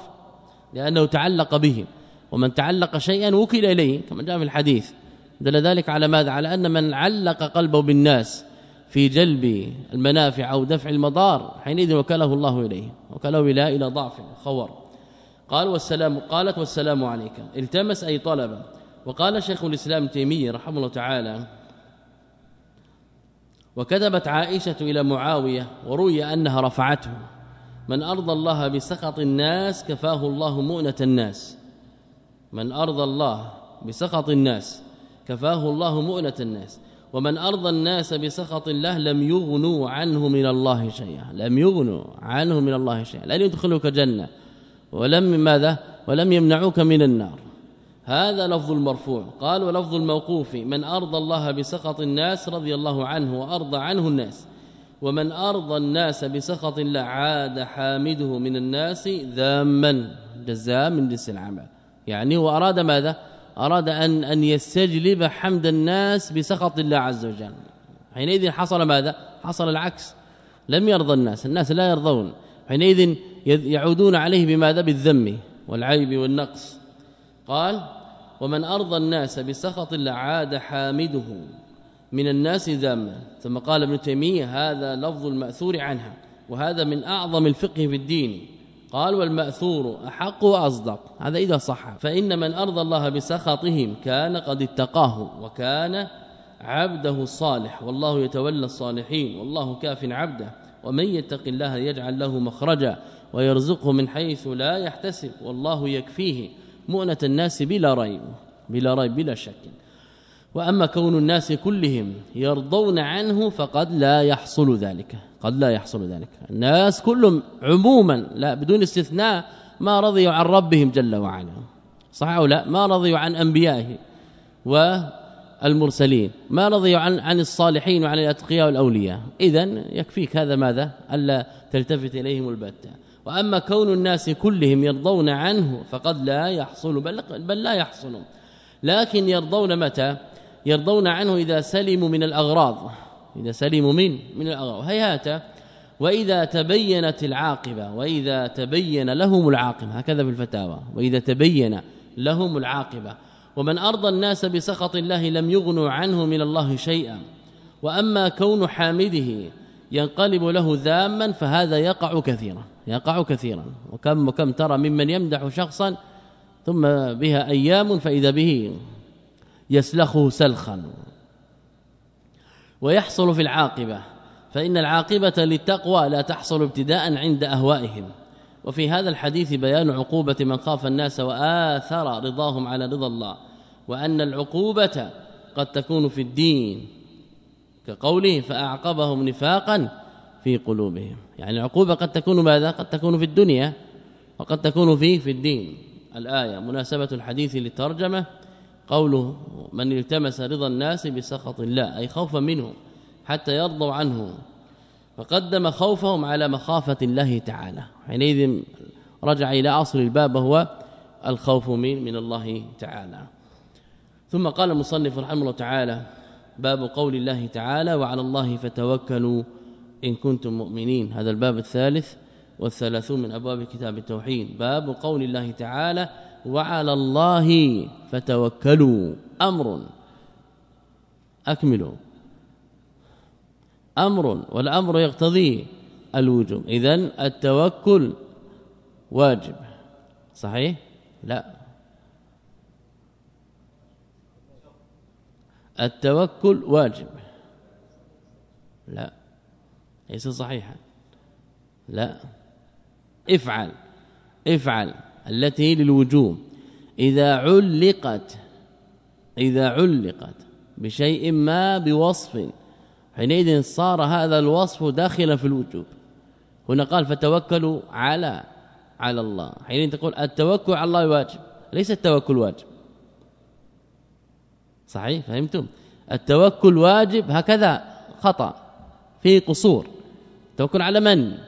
لأنه تعلق به ومن تعلق شيئا وكل إليه كما جاء في الحديث. دل ذلك على ماذا؟ على أن من علق قلبه بالناس في جلب المنافع أو دفع المضار حينئذ وكله الله إليه وكله إلى إلى ضعف خور قال والسلام قالت والسلام عليك. التمس أي طلب. وقال شيخ الإسلام تيمية رحمه الله تعالى وكتبت عائشة إلى معاوية وروي أنها رفعته من أرضى الله بسخط الناس كفاه الله مؤنة الناس. من أرضى الله بسخط الناس. كفاه الله مؤنة الناس. ومن أرضى الناس بسخط الله لم يغنوا عنه من الله شيئا. لم يغنوا عنه من الله شيئا. لن يدخلوك جنة. ولم ماذا؟ ولم يمنعوك من النار. هذا لفظ المرفوع. قال ولفظ الموقوف من أرضى الله بسخط الناس رضي الله عنه وأرضى عنه الناس. ومن أرضى الناس بسخط الله عاد حامده من الناس ذاما. جزاء من جنس العمل. يعني وأراد ماذا؟ أراد أن أن يستجلب حمد الناس بسخط الله عز وجل. حينئذ حصل ماذا؟ حصل العكس. لم يرضى الناس الناس لا يرضون. حينئذ يعودون عليه بماذا؟ بالذم والعيب والنقص. قال ومن أرضى الناس بسخط الله عاد حامده من الناس ذاما ثم قال ابن تيمية هذا لفظ المأثور عنها وهذا من أعظم الفقه في الدين. قال والمأثور أحق وأصدق. هذا إذا صح. فإن من أرضى الله بسخطهم كان قد اتقاه وكان عبده الصالح والله يتولى الصالحين. والله كاف عبده. ومن يتق الله يجعل له مخرجا ويرزقه من حيث لا يحتسب. والله يكفيه مؤنة الناس بلا ريب. بلا ريب بلا شك. وأما كون الناس كلهم يرضون عنه فقد لا يحصل ذلك. قد لا يحصل ذلك. الناس كلهم عموما لا بدون استثناء ما رضيوا عن ربهم جل وعلا. صح أو لا؟ ما رضيوا عن أنبيائه والمرسلين. ما رضيوا عن عن الصالحين وعن الأتقياء والأولياء. اذا يكفيك هذا ماذا؟ ألا تلتفت إليهم البتة. وأما كون الناس كلهم يرضون عنه فقد لا يحصل بل, بل لا يحصل. لكن يرضون متى؟ يرضون عنه إذا سلموا من الأغراض. إذا سلموا من من الأغراض هيهات وإذا تبينت العاقبة وإذا تبين لهم العاقبة. هكذا في الفتاوى. وإذا تبين لهم العاقبة. ومن أرضى الناس بسخط الله لم يغنوا عنه من الله شيئا. وأما كون حامده ينقلب له ذاما فهذا يقع كثيرا. يقع كثيرا. وكم وكم ترى ممن يمدح شخصا ثم بها أيام فإذا به يسلخه سلخا. ويحصل في العاقبة فإن العاقبة للتقوى لا تحصل ابتداء عند أهوائهم. وفي هذا الحديث بيان عقوبة من خاف الناس وآثر رضاهم على رضا الله وأن العقوبة قد تكون في الدين. كقوله فأعقبهم نفاقا في قلوبهم. يعني العقوبة قد تكون ماذا؟ قد تكون في الدنيا وقد تكون في في الدين. الآية مناسبة الحديث للترجمة. قوله من التمس رضا الناس بسخط الله أي خوفا منه حتى يرضوا عنه. فقدم خوفهم على مخافة الله تعالى. حينئذ رجع إلى أصل الباب وهو الخوف من من الله تعالى. ثم قال المصنف رحمه الله تعالى باب قول الله تعالى وعلى الله فتوكلوا إن كنتم مؤمنين هذا الباب الثالث والثلاثون من أبواب كتاب التوحيد. باب قول الله تعالى وعلى الله فتوكلوا. أمر. أكملوا. أمر. والأمر يقتضي الوجوب. إذن التوكل واجب. صحيح؟ لا. التوكل واجب. لا. ليس صحيحا. لا. افعل. افعل. التي للوجوب إذا علقت إذا علقت بشيء ما بوصف حينئذ صار هذا الوصف داخلا في الوجوب. هنا قال فتوكلوا على على الله. حينئذ تقول التوكل على الله واجب. ليس التوكل واجب. صحيح؟ فهمتم؟ التوكل واجب هكذا خطأ في قصور. توكل على من؟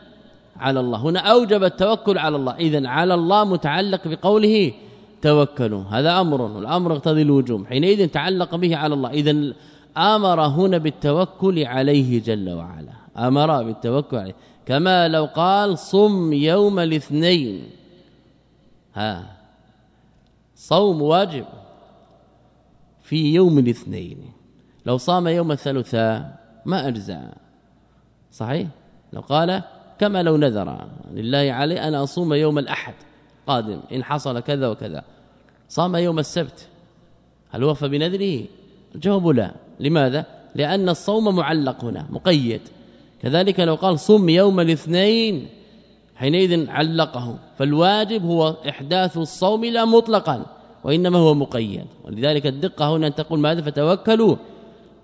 على الله. هنا أوجب التوكل على الله. اذا على الله متعلق بقوله توكلوا. هذا أمر. والامر يقتضي الوجوب. حينئذ تعلق به على الله. اذا آمر هنا بالتوكل عليه جل وعلا. آمر بالتوكل عليه. كما لو قال صم يوم الاثنين. ها. صوم واجب في يوم الاثنين. لو صام يوم الثلاثاء ما اجزع صحيح؟ لو قال كما لو نذر. لله علي أن أصوم يوم الأحد قادم إن حصل كذا وكذا. صام يوم السبت. هل وفى بنذره الجواب لا. لماذا؟ لأن الصوم معلق هنا مقيد. كذلك لو قال صم يوم الاثنين حينئذ علقه. فالواجب هو إحداث الصوم لا مطلقا وإنما هو مقيد. ولذلك الدقة هنا أن تقول ماذا؟ فتوكلوا.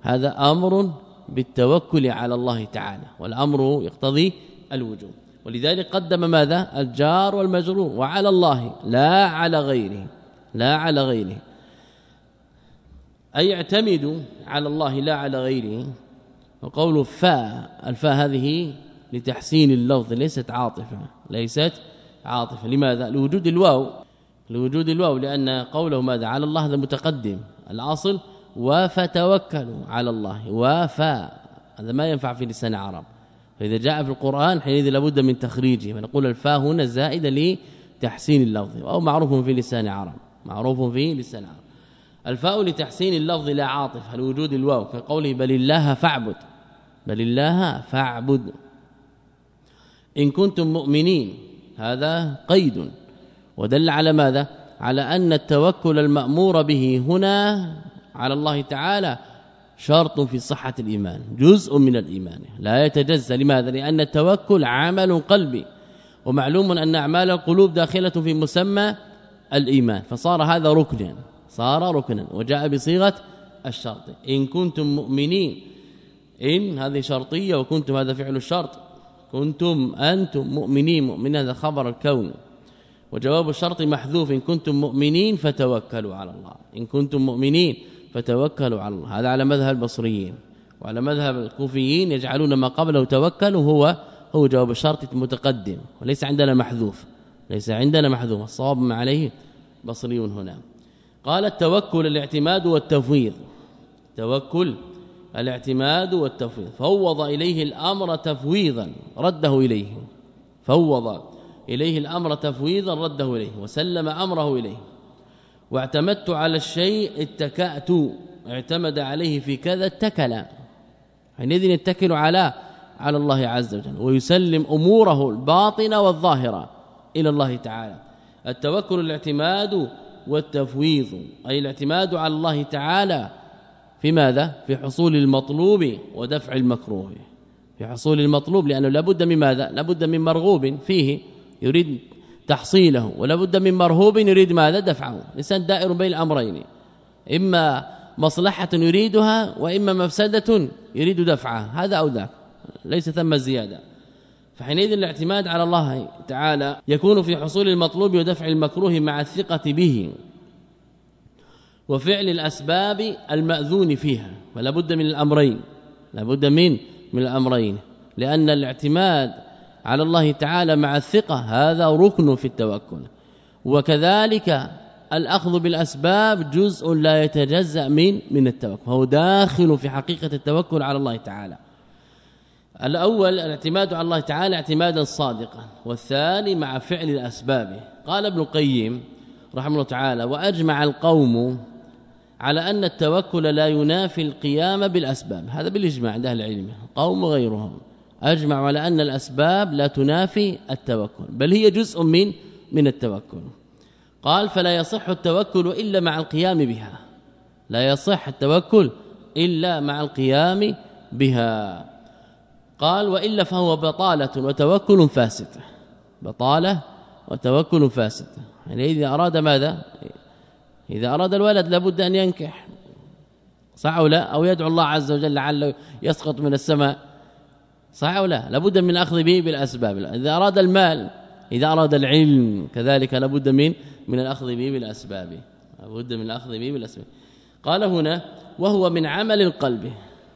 هذا أمر بالتوكل على الله تعالى. والأمر يقتضي الوجوب. ولذلك قدم ماذا؟ الجار والمجرور. وعلى الله لا على غيره لا على غيره. أي اعتمدوا على الله لا على غيره. وقول فاء الفاء هذه لتحسين اللفظ ليست عاطفة ليست عاطفة. لماذا؟ لوجود الواو. لوجود الواو لأن قوله ماذا؟ على الله هذا متقدم. الأصل وفتوكلوا على الله. وفاء. هذا ما ينفع في لسان العرب. فإذا جاء في القرآن حينئذ لابد من تخريجه فنقول الفاء هنا زائدة لتحسين اللفظ أو معروف في لسان العرب معروف في لسان العرب الفاء لتحسين اللفظ لا عاطفه لوجود الواو كقوله بل الله فاعبد؟ بل الله فاعبد. إن كنتم مؤمنين هذا قيد. ودل على ماذا؟ على أن التوكل المأمور به هنا على الله تعالى شرط في صحة الإيمان جزء من الإيمان. لا يتجزى لماذا؟ لأن التوكل عمل قلبي ومعلوم أن أعمال القلوب داخلة في مسمى الإيمان. فصار هذا ركنا صار ركنا وجاء بصيغة الشرط. إن كنتم مؤمنين إن هذه شرطية وكنتم هذا فعل الشرط. كنتم أنتم مؤمنين مؤمنين هذا خبر الكون. وجواب الشرط محذوف إن كنتم مؤمنين فتوكلوا على الله. إن كنتم مؤمنين فتوكلوا على الله. هذا على مذهب البصريين. وعلى مذهب الكوفيين يجعلون ما قبله توكلوا هو هو جواب الشرط المتقدم وليس عندنا محذوف. ليس عندنا محذوف. الصواب ما عليه بصريون هنا. قال التوكل الاعتماد والتفويض. توكل الاعتماد والتفويض. فوض إليه الأمر تفويضا. رده إليه. فوض إليه الأمر تفويضا. رده إليه. وسلم أمره إليه. واعتمدت على الشيء اتكأت. اعتمد عليه في كذا اتكل. حينئذ يتكل على على الله عز وجل ويسلم أموره الباطنة والظاهرة إلى الله تعالى. التوكل الاعتماد والتفويض. أي الاعتماد على الله تعالى في ماذا؟ في حصول المطلوب ودفع المكروه. في حصول المطلوب لأنه لابد من ماذا؟ لابد من مرغوب فيه. يريد تحصيله ولا بد من مرهوب يريد ماذا؟ دفعه. الانسان دائر بين الأمرين. إما مصلحة يريدها وإما مفسدة يريد دفعها. هذا أو ذاك. ليس ثم زيادة. فحينئذ الاعتماد على الله تعالى يكون في حصول المطلوب ودفع المكروه مع الثقة به وفعل الأسباب المأذون فيها. فلا بد من الأمرين. لا بد من من الأمرين. لأن الاعتماد على الله تعالى مع الثقة هذا ركن في التوكل. وكذلك الأخذ بالأسباب جزء لا يتجزأ من من التوكل هو داخل في حقيقة التوكل على الله تعالى. الأول الاعتماد على الله تعالى اعتمادا صادقا والثاني مع فعل الأسباب. قال ابن القيم رحمه الله تعالى وأجمع القوم على أن التوكل لا ينافي القيام بالأسباب. هذا بالإجماع عند أهل العلم قوم غيرهم. أجمع على أن الأسباب لا تنافي التوكل بل هي جزء من من التوكل. قال فلا يصح التوكل إلا مع القيام بها. لا يصح التوكل إلا مع القيام بها. قال وإلا فهو بطالة وتوكل فاسد. بطالة وتوكل فاسد. يعني إذا أراد ماذا؟ إذا أراد الولد لابد أن ينكح صح أو لا؟ أو يدعو الله عز وجل لعله يسقط من السماء. صح أو لا؟ لابد من أخذ به بالأسباب. إذا أراد المال إذا أراد العلم كذلك لابد من من الأخذ به بالأسباب. لابد من الأخذ به بالأسباب. قال هنا وهو من عمل القلب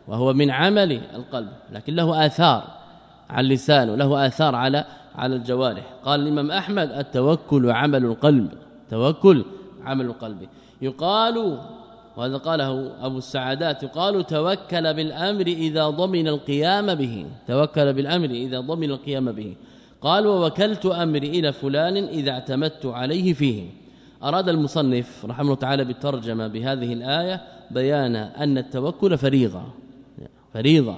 وهو من عمل القلب لكن له آثار على اللسان وله آثار على على الجوارح. قال الإمام أحمد التوكل عمل القلب توكل عمل القلب. يقال وهذا قاله أبو السعادات يقال توكل بالأمر إذا ضمن القيام به توكل بالأمر إذا ضمن القيام به. قال ووكلت أمري إلى فلان إذا اعتمدت عليه فيه. أراد المصنف رحمه الله تعالى بالترجمة بهذه الآية بيان أن التوكل فريضة. فريضة.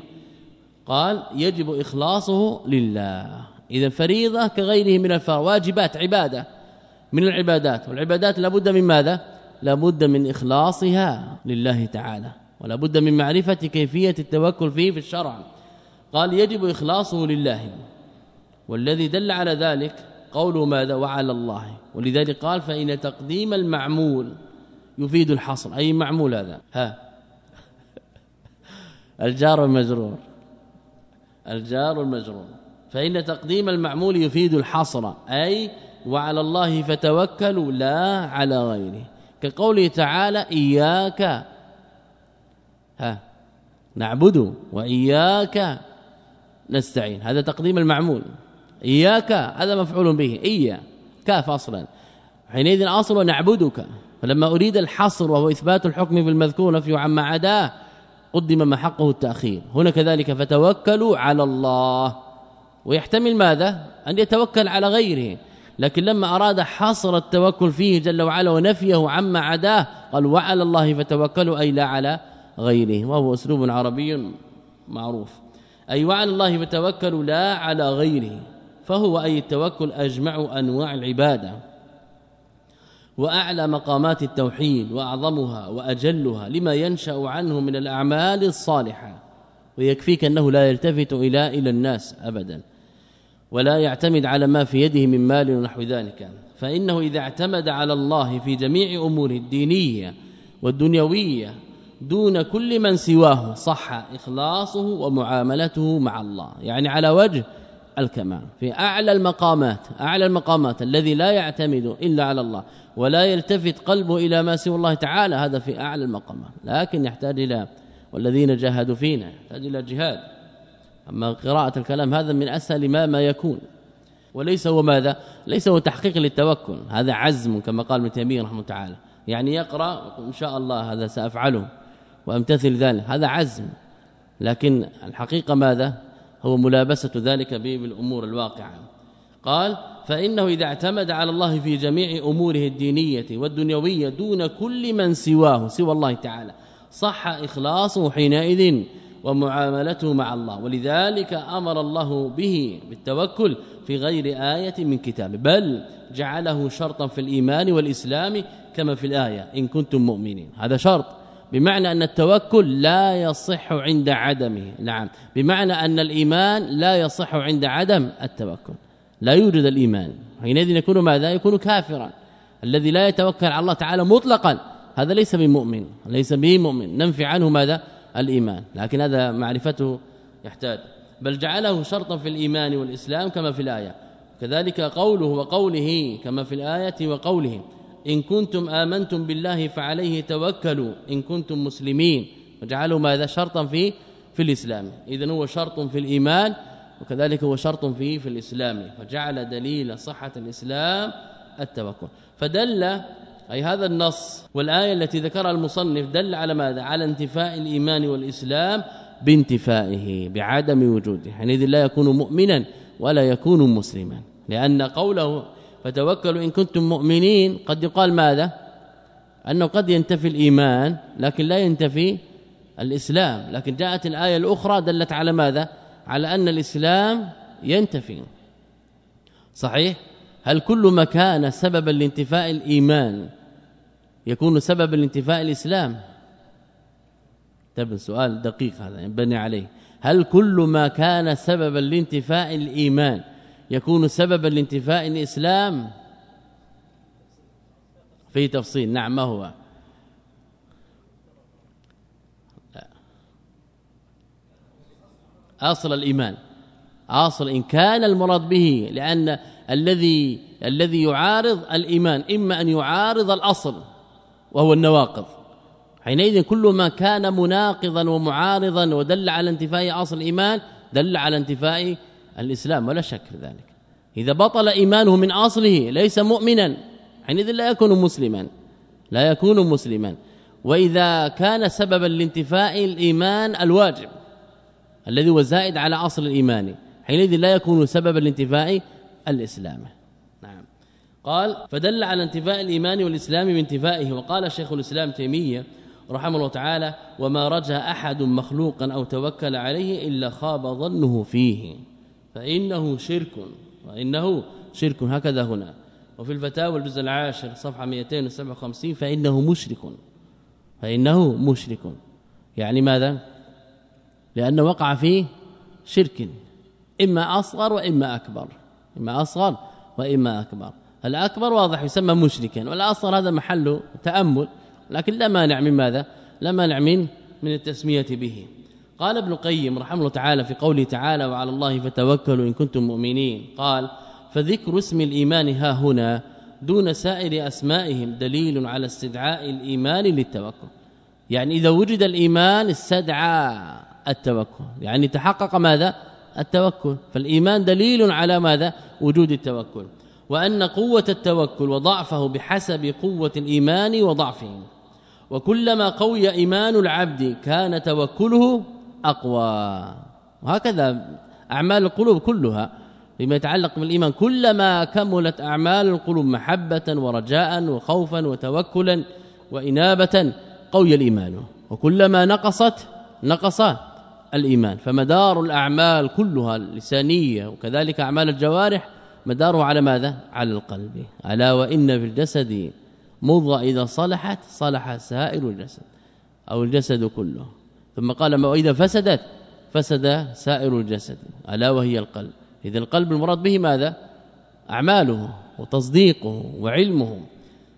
قال يجب إخلاصه لله. إذا فريضة كغيره من الواجبات عبادة. من العبادات. والعبادات لابد من ماذا؟ لابد من إخلاصها لله تعالى ولا بد من معرفة كيفية التوكل فيه في الشرع. قال يجب إخلاصه لله. والذي دل على ذلك قوله ماذا؟ وعلى الله. ولذلك قال فإن تقديم المعمول يفيد الحصر. أي معمول هذا؟ ها. [laughs] الجار والمجرور الجار والمجرور فإن تقديم المعمول يفيد الحصر. أي وعلى الله فتوكلوا لا على غيره. كقوله تعالى إياك. ها نعبد وإياك نستعين. هذا تقديم المعمول. إياك هذا مفعول به. إيا كاف أصلا حينئذ أصل نعبدك. فلما أريد الحصر وهو إثبات الحكم في المذكور نفي عما عداه قدم ما حقه التأخير. هنا كذلك فتوكلوا على الله. ويحتمل ماذا؟ أن يتوكل على غيره. لكن لما أراد حصر التوكل فيه جل وعلا ونفيه عما عداه قال وعلى الله فتوكلوا أي لا على غيره. وهو أسلوب عربي معروف. أي وعلى الله فتوكلوا لا على غيره. فهو أي التوكل أجمع أنواع العبادة. وأعلى مقامات التوحيد وأعظمها وأجلها لما ينشأ عنه من الأعمال الصالحة. ويكفيك أنه لا يلتفت إلى إلى الناس أبدا. ولا يعتمد على ما في يده من مال ونحو ذلك. فإنه إذا اعتمد على الله في جميع أموره الدينية والدنيوية دون كل من سواه صح إخلاصه ومعاملته مع الله. يعني على وجه الكمال. في أعلى المقامات أعلى المقامات الذي لا يعتمد إلا على الله ولا يلتفت قلبه إلى ما سوى الله تعالى هذا في أعلى المقامات. لكن يحتاج إلى والذين جاهدوا فينا يحتاج إلى جهاد. أما قراءة الكلام هذا من أسهل ما ما يكون. وليس هو ماذا؟ ليس هو تحقيق للتوكل. هذا عزم كما قال ابن تيمية رحمه الله تعالى. يعني يقرأ إن شاء الله هذا سأفعله وأمتثل ذلك. هذا عزم. لكن الحقيقة ماذا؟ هو ملابسة ذلك بالأمور الواقعة. قال فإنه إذا اعتمد على الله في جميع أموره الدينية والدنيوية دون كل من سواه سوى الله تعالى صح إخلاصه حينئذ. ومعاملته مع الله. ولذلك أمر الله به بالتوكل في غير آية من كتابه. بل جعله شرطا في الإيمان والإسلام كما في الآية. إن كنتم مؤمنين. هذا شرط. بمعنى أن التوكل لا يصح عند عدمه. نعم. بمعنى أن الإيمان لا يصح عند عدم التوكل. لا يوجد الإيمان. حينئذ يكون ماذا؟ يكون كافرا. الذي لا يتوكل على الله تعالى مطلقا. هذا ليس بمؤمن. ليس به مؤمن ننفي عنه ماذا؟ الإيمان لكن هذا معرفته يحتاج. بل جعله شرطا في الإيمان والإسلام كما في الآية. كذلك قوله وقوله كما في الآية وقوله إن كنتم آمنتم بالله فعليه توكلوا إن كنتم مسلمين. وجعلوا ماذا؟ شرطا في في الإسلام. إذا هو شرط في الإيمان وكذلك هو شرط في في الإسلام. فجعل دليل صحة الإسلام التوكل. فدل أي هذا النص والآية التي ذكرها المصنف دل على ماذا؟ على انتفاء الإيمان والإسلام بانتفائه بعدم وجوده. حينئذ لا يكون مؤمنا ولا يكون مسلما. لأن قوله فتوكلوا إن كنتم مؤمنين قد يقال ماذا؟ أنه قد ينتفي الإيمان لكن لا ينتفي الإسلام. لكن جاءت الآية الأخرى دلت على ماذا؟ على أن الإسلام ينتفي. صحيح؟ هل كل ما كان سببا لانتفاء الإيمان يكون سببا لانتفاء الإسلام. طيب سؤال دقيق هذا ينبني عليه. هل كل ما كان سببا لانتفاء الإيمان يكون سببا لانتفاء الإسلام؟ في تفصيل نعم ما هو؟ أصل الإيمان أصل إن كان المراد به لأن الذي الذي يعارض الإيمان إما أن يعارض الأصل وهو النواقض. حينئذ كل ما كان مناقضا ومعارضا ودل على انتفاء أصل الإيمان دل على انتفاء الإسلام ولا شك في ذلك. إذا بطل إيمانه من أصله ليس مؤمنا. حينئذ لا يكون مسلما. لا يكون مسلما. وإذا كان سببا لانتفاء الإيمان الواجب الذي هو زائد على أصل الإيمان حينئذ لا يكون سببا لانتفاء الإسلام. قال فدل على انتفاء الإيمان والإسلام بانتفائه. وقال شيخ الإسلام تيمية رحمه الله تعالى وما رجى أحد مخلوقا أو توكل عليه إلا خاب ظنه فيه. فإنه شرك وانه شرك. هكذا هنا. وفي الفتاوى الجزء العاشر صفحة 257 فإنه مشرك فإنه مشرك. يعني ماذا؟ لأنه وقع فيه شرك إما أصغر وإما أكبر إما أصغر وإما أكبر. الأكبر واضح يسمى مشركا والأصغر هذا محل تأمل لكن لا مانع من ماذا؟ لا مانع من من التسمية به. قال ابن القيم رحمه الله تعالى في قوله تعالى وعلى الله فتوكلوا إن كنتم مؤمنين قال فذكر اسم الإيمان ها هنا دون سائر أسمائهم دليل على استدعاء الإيمان للتوكل يعني إذا وجد الإيمان استدعى التوكل. يعني تحقق ماذا؟ التوكل. فالإيمان دليل على ماذا؟ وجود التوكل. وأن قوة التوكل وضعفه بحسب قوة الإيمان وضعفه. وكلما قوي إيمان العبد كان توكله أقوى. وهكذا أعمال القلوب كلها فيما يتعلق بالإيمان. كلما كملت أعمال القلوب محبة ورجاء وخوفا وتوكلا وإنابة قوي الإيمان. وكلما نقصت نقص الإيمان. فمدار الأعمال كلها اللسانية وكذلك أعمال الجوارح مداره على ماذا؟ على القلب. ألا وإن في الجسد مضغه إذا صلحت صلح سائر الجسد أو الجسد كله. ثم قال ما إذا فسدت فسد سائر الجسد. ألا وهي القلب. إذا القلب المراد به ماذا؟ أعماله وتصديقه وعلمه.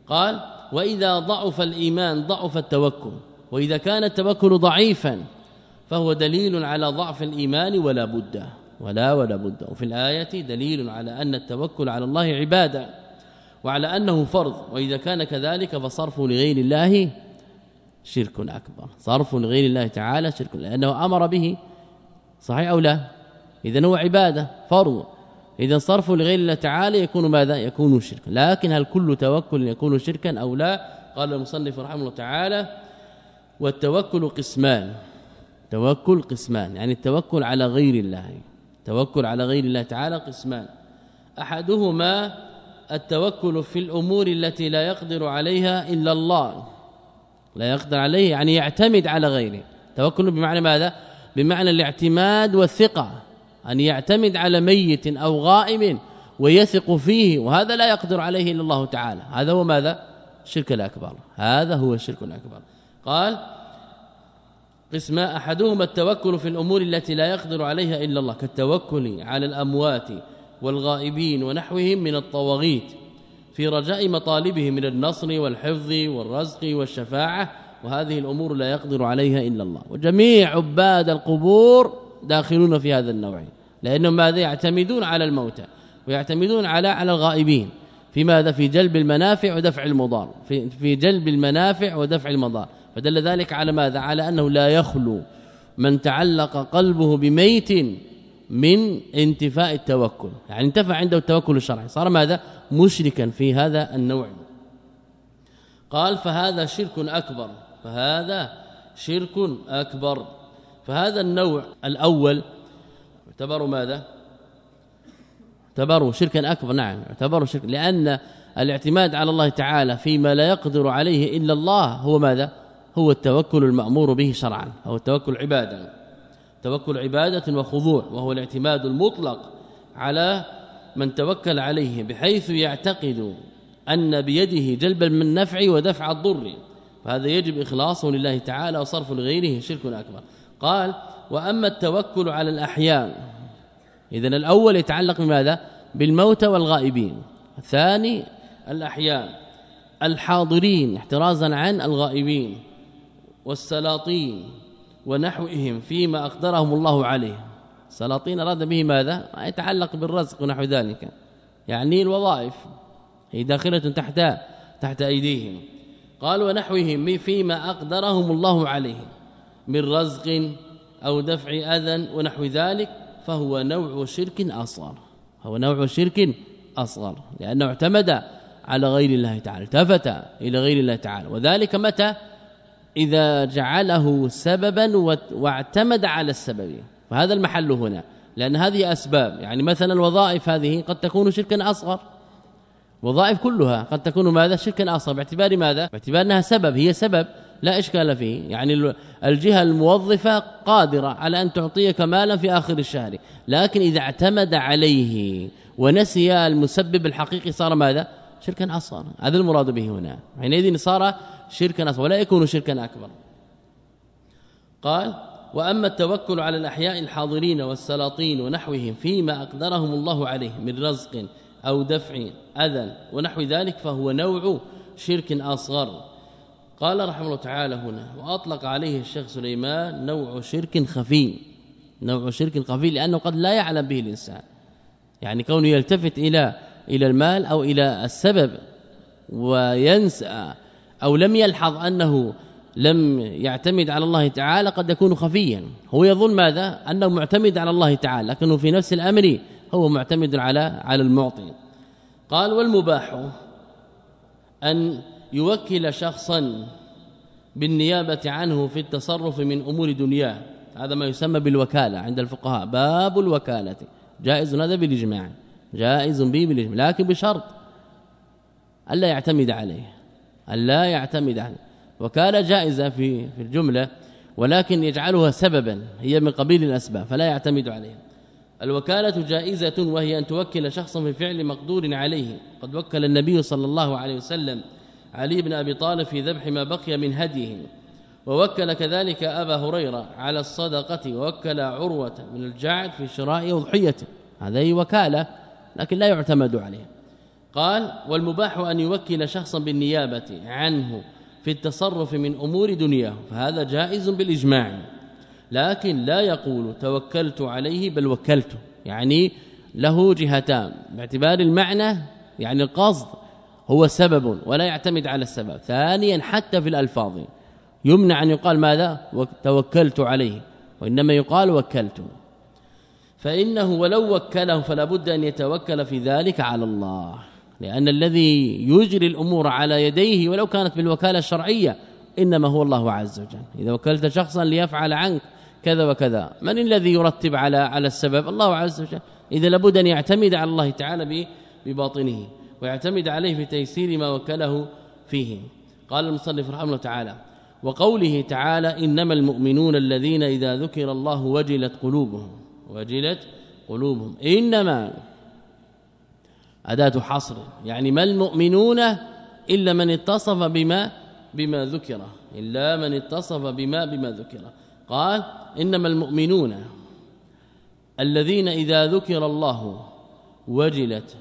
قال وإذا ضعف الإيمان ضعف التوكل وإذا كان التوكل ضعيفا فهو دليل على ضعف الإيمان ولا بد. ولا ولا بد. وفي الآية دليل على أن التوكل على الله عبادة وعلى أنه فرض. وإذا كان كذلك فصرفه لغير الله شرك أكبر. صرف لغير الله تعالى شرك. لأنه أمر به. صحيح أو لا؟ اذا هو عبادة فرض. اذا صرفه لغير الله تعالى يكون ماذا؟ يكون شركا. لكن هل كل توكل يكون شركا أو لا؟ قال المصنف رحمه الله تعالى والتوكل قسمان. توكل قسمان يعني التوكل على غير الله. توكل على غير الله تعالى قسمان. أحدهما التوكل في الأمور التي لا يقدر عليها إلا الله. لا يقدر عليه يعني يعتمد على غيره. توكل بمعنى ماذا؟ بمعنى الاعتماد والثقة. أن يعتمد على ميت أو غائب ويثق فيه وهذا لا يقدر عليه إلا الله تعالى. هذا هو ماذا؟ الشرك الأكبر. هذا هو الشرك الأكبر. قال قسم أحدهما التوكل في الأمور التي لا يقدر عليها إلا الله كالتوكل على الأموات والغائبين ونحوهم من الطواغيت في رجاء مطالبهم من النصر والحفظ والرزق والشفاعة وهذه الأمور لا يقدر عليها إلا الله. وجميع عباد القبور داخلون في هذا النوع لأنهم ماذا؟ يعتمدون على الموتى ويعتمدون على على الغائبين. في ماذا؟ في جلب المنافع ودفع المضار. في في جلب المنافع ودفع المضار. فدل ذلك على ماذا؟ على أنه لا يخلو من تعلق قلبه بميت من انتفاء التوكل. يعني انتفى عنده التوكل الشرعي. صار ماذا؟ مشركا في هذا النوع. قال فهذا شرك أكبر. فهذا شرك أكبر. فهذا النوع الأول يعتبر ماذا؟ اعتبروا شركا أكبر. نعم اعتبروا شركا لأن الاعتماد على الله تعالى فيما لا يقدر عليه إلا الله هو ماذا؟ هو التوكل المأمور به شرعا هو التوكل عباده توكل عبادة وخضوع وهو الاعتماد المطلق على من توكل عليه بحيث يعتقد أن بيده جلب النفع ودفع الضر. فهذا يجب إخلاصه لله تعالى وصرف لغيره شرك أكبر. قال وأما التوكل على الاحياء اذا الأول يتعلق بماذا؟ بالموتى والغائبين. الثاني الاحياء الحاضرين احترازا عن الغائبين. والسلاطين ونحوهم فيما أقدرهم الله عليه. سلاطين أراد به ماذا؟ يتعلق بالرزق ونحو ذلك. يعني الوظائف. هي داخلة تحت تحت أيديهم. قال ونحوهم فيما أقدرهم الله عليه. من رزق أو دفع أذى ونحو ذلك فهو نوع شرك أصغر. هو نوع شرك أصغر. لأنه اعتمد على غير الله تعالى التفت إلى غير الله تعالى. وذلك متى؟ إذا جعله سببا واعتمد على السبب. فهذا المحل هنا. لأن هذه أسباب. يعني مثلا الوظائف هذه قد تكون شركا أصغر. وظائف كلها قد تكون ماذا؟ شركا أصغر. باعتبار ماذا؟ باعتبار أنها سبب. هي سبب. لا إشكال فيه. يعني الجهة الموظفة قادرة على أن تعطيك مالا في آخر الشهر. لكن إذا اعتمد عليه ونسي المسبب الحقيقي صار ماذا؟ شركا أصغر. هذا المراد به هنا. حينئذ صار شركا اصغر ولا يكون شركا أكبر. قال وأما التوكل على الأحياء الحاضرين والسلاطين ونحوهم فيما أقدرهم الله عليه من رزق أو دفع أذى ونحو ذلك فهو نوع شرك أصغر. قال رحمه الله تعالى هنا وأطلق عليه الشيخ سليمان نوع شرك خفي نوع شرك خفي لأنه قد لا يعلم به الإنسان. يعني كونه يلتفت إلى إلى المال أو إلى السبب وينسى أو لم يلحظ أنه لم يعتمد على الله تعالى قد يكون خفيا. هو يظن ماذا؟ أنه معتمد على الله تعالى لكنه في نفس الأمر هو معتمد على على المعطي. قال والمباح أن يوكل شخصا بالنيابة عنه في التصرف من أمور دنياه. هذا ما يسمى بالوكالة عند الفقهاء. باب الوكالة. جائز هذا بالإجماع. جائز به بالإجماع. لكن بشرط ألا يعتمد عليه. الا يعتمد عليه. وكاله جائزه في في الجملة ولكن يجعلها سببا هي من قبيل الأسباب فلا يعتمد عليها. الوكالة جائزة وهي أن توكل شخصا في فعل مقدور عليه. قد وكل النبي صلى الله عليه وسلم علي بن أبي طالب في ذبح ما بقي من هديه. ووكل كذلك أبا هريرة على الصدقة ووكل عروة من الجعد في شراء اضحيته هذه وكالة لكن لا يعتمد عليها. قال والمباح أن يوكل شخصا بالنيابة عنه في التصرف من أمور دنياه فهذا جائز بالإجماع. لكن لا يقول توكلت عليه بل وكلته يعني له جهتان. باعتبار المعنى يعني القصد هو سبب ولا يعتمد على السبب. ثانيا حتى في الألفاظ. يمنع أن يقال ماذا؟ توكلت عليه وإنما يقال وكلته فإنه ولو وكله فلا بد أن يتوكل في ذلك على الله. لأن الذي يجري الأمور على يديه ولو كانت بالوكالة الشرعية إنما هو الله عز وجل. إذا وكلت شخصا ليفعل عنك كذا وكذا من الذي يرتب على على السبب؟ الله عز وجل. إذا لابد أن يعتمد على الله تعالى بباطنه ويعتمد عليه في تيسير ما وكله فيه. قال المصنف رحمه الله تعالى وقوله تعالى إنما المؤمنون الذين إذا ذكر الله وجلت قلوبهم وجلت قلوبهم. إنما أداة حصر. يعني ما المؤمنون إلا من اتصف بما بما ذكر. إلا من اتصف بما بما ذكر. قال إنما المؤمنون الذين إذا ذكر الله وجلت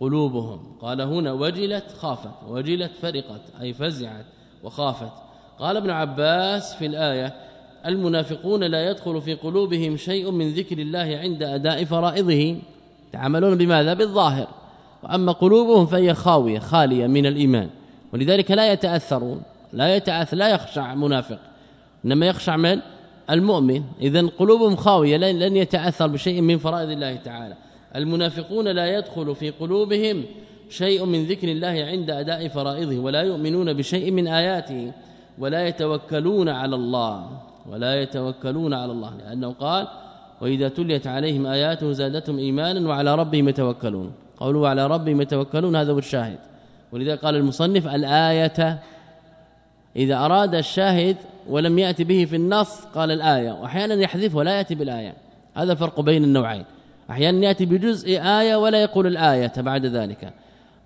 قلوبهم. قال هنا وجلت خافت. وجلت فرقت. أي فزعت وخافت. قال ابن عباس في الآية المنافقون لا يدخل في قلوبهم شيء من ذكر الله عند أداء فرائضه. تعملون بماذا؟ بالظاهر. وأما قلوبهم فهي خاوية خالية من الإيمان. ولذلك لا يتأثرون لا يتاثر لا يخشع منافق. إنما يخشع من؟ المؤمن. اذا قلوبهم خاوية لن يتأثر بشيء من فرائض الله تعالى. المنافقون لا يدخل في قلوبهم شيء من ذكر الله عند أداء فرائضه ولا يؤمنون بشيء من آياته ولا يتوكلون على الله. ولا يتوكلون على الله لأنه قال وإذا تليت عليهم آياته زادتهم إيمانا وعلى ربهم يتوكلون. قولوا على ربهم يتوكلون هذا هو الشاهد. ولذا قال المصنف الآية إذا أراد الشاهد ولم يأتي به في النص قال الآية وأحيانا يحذف ولا يأتي بالآية. هذا الفرق بين النوعين. أحيانا يأتي بجزء آية ولا يقول الآية بعد ذلك.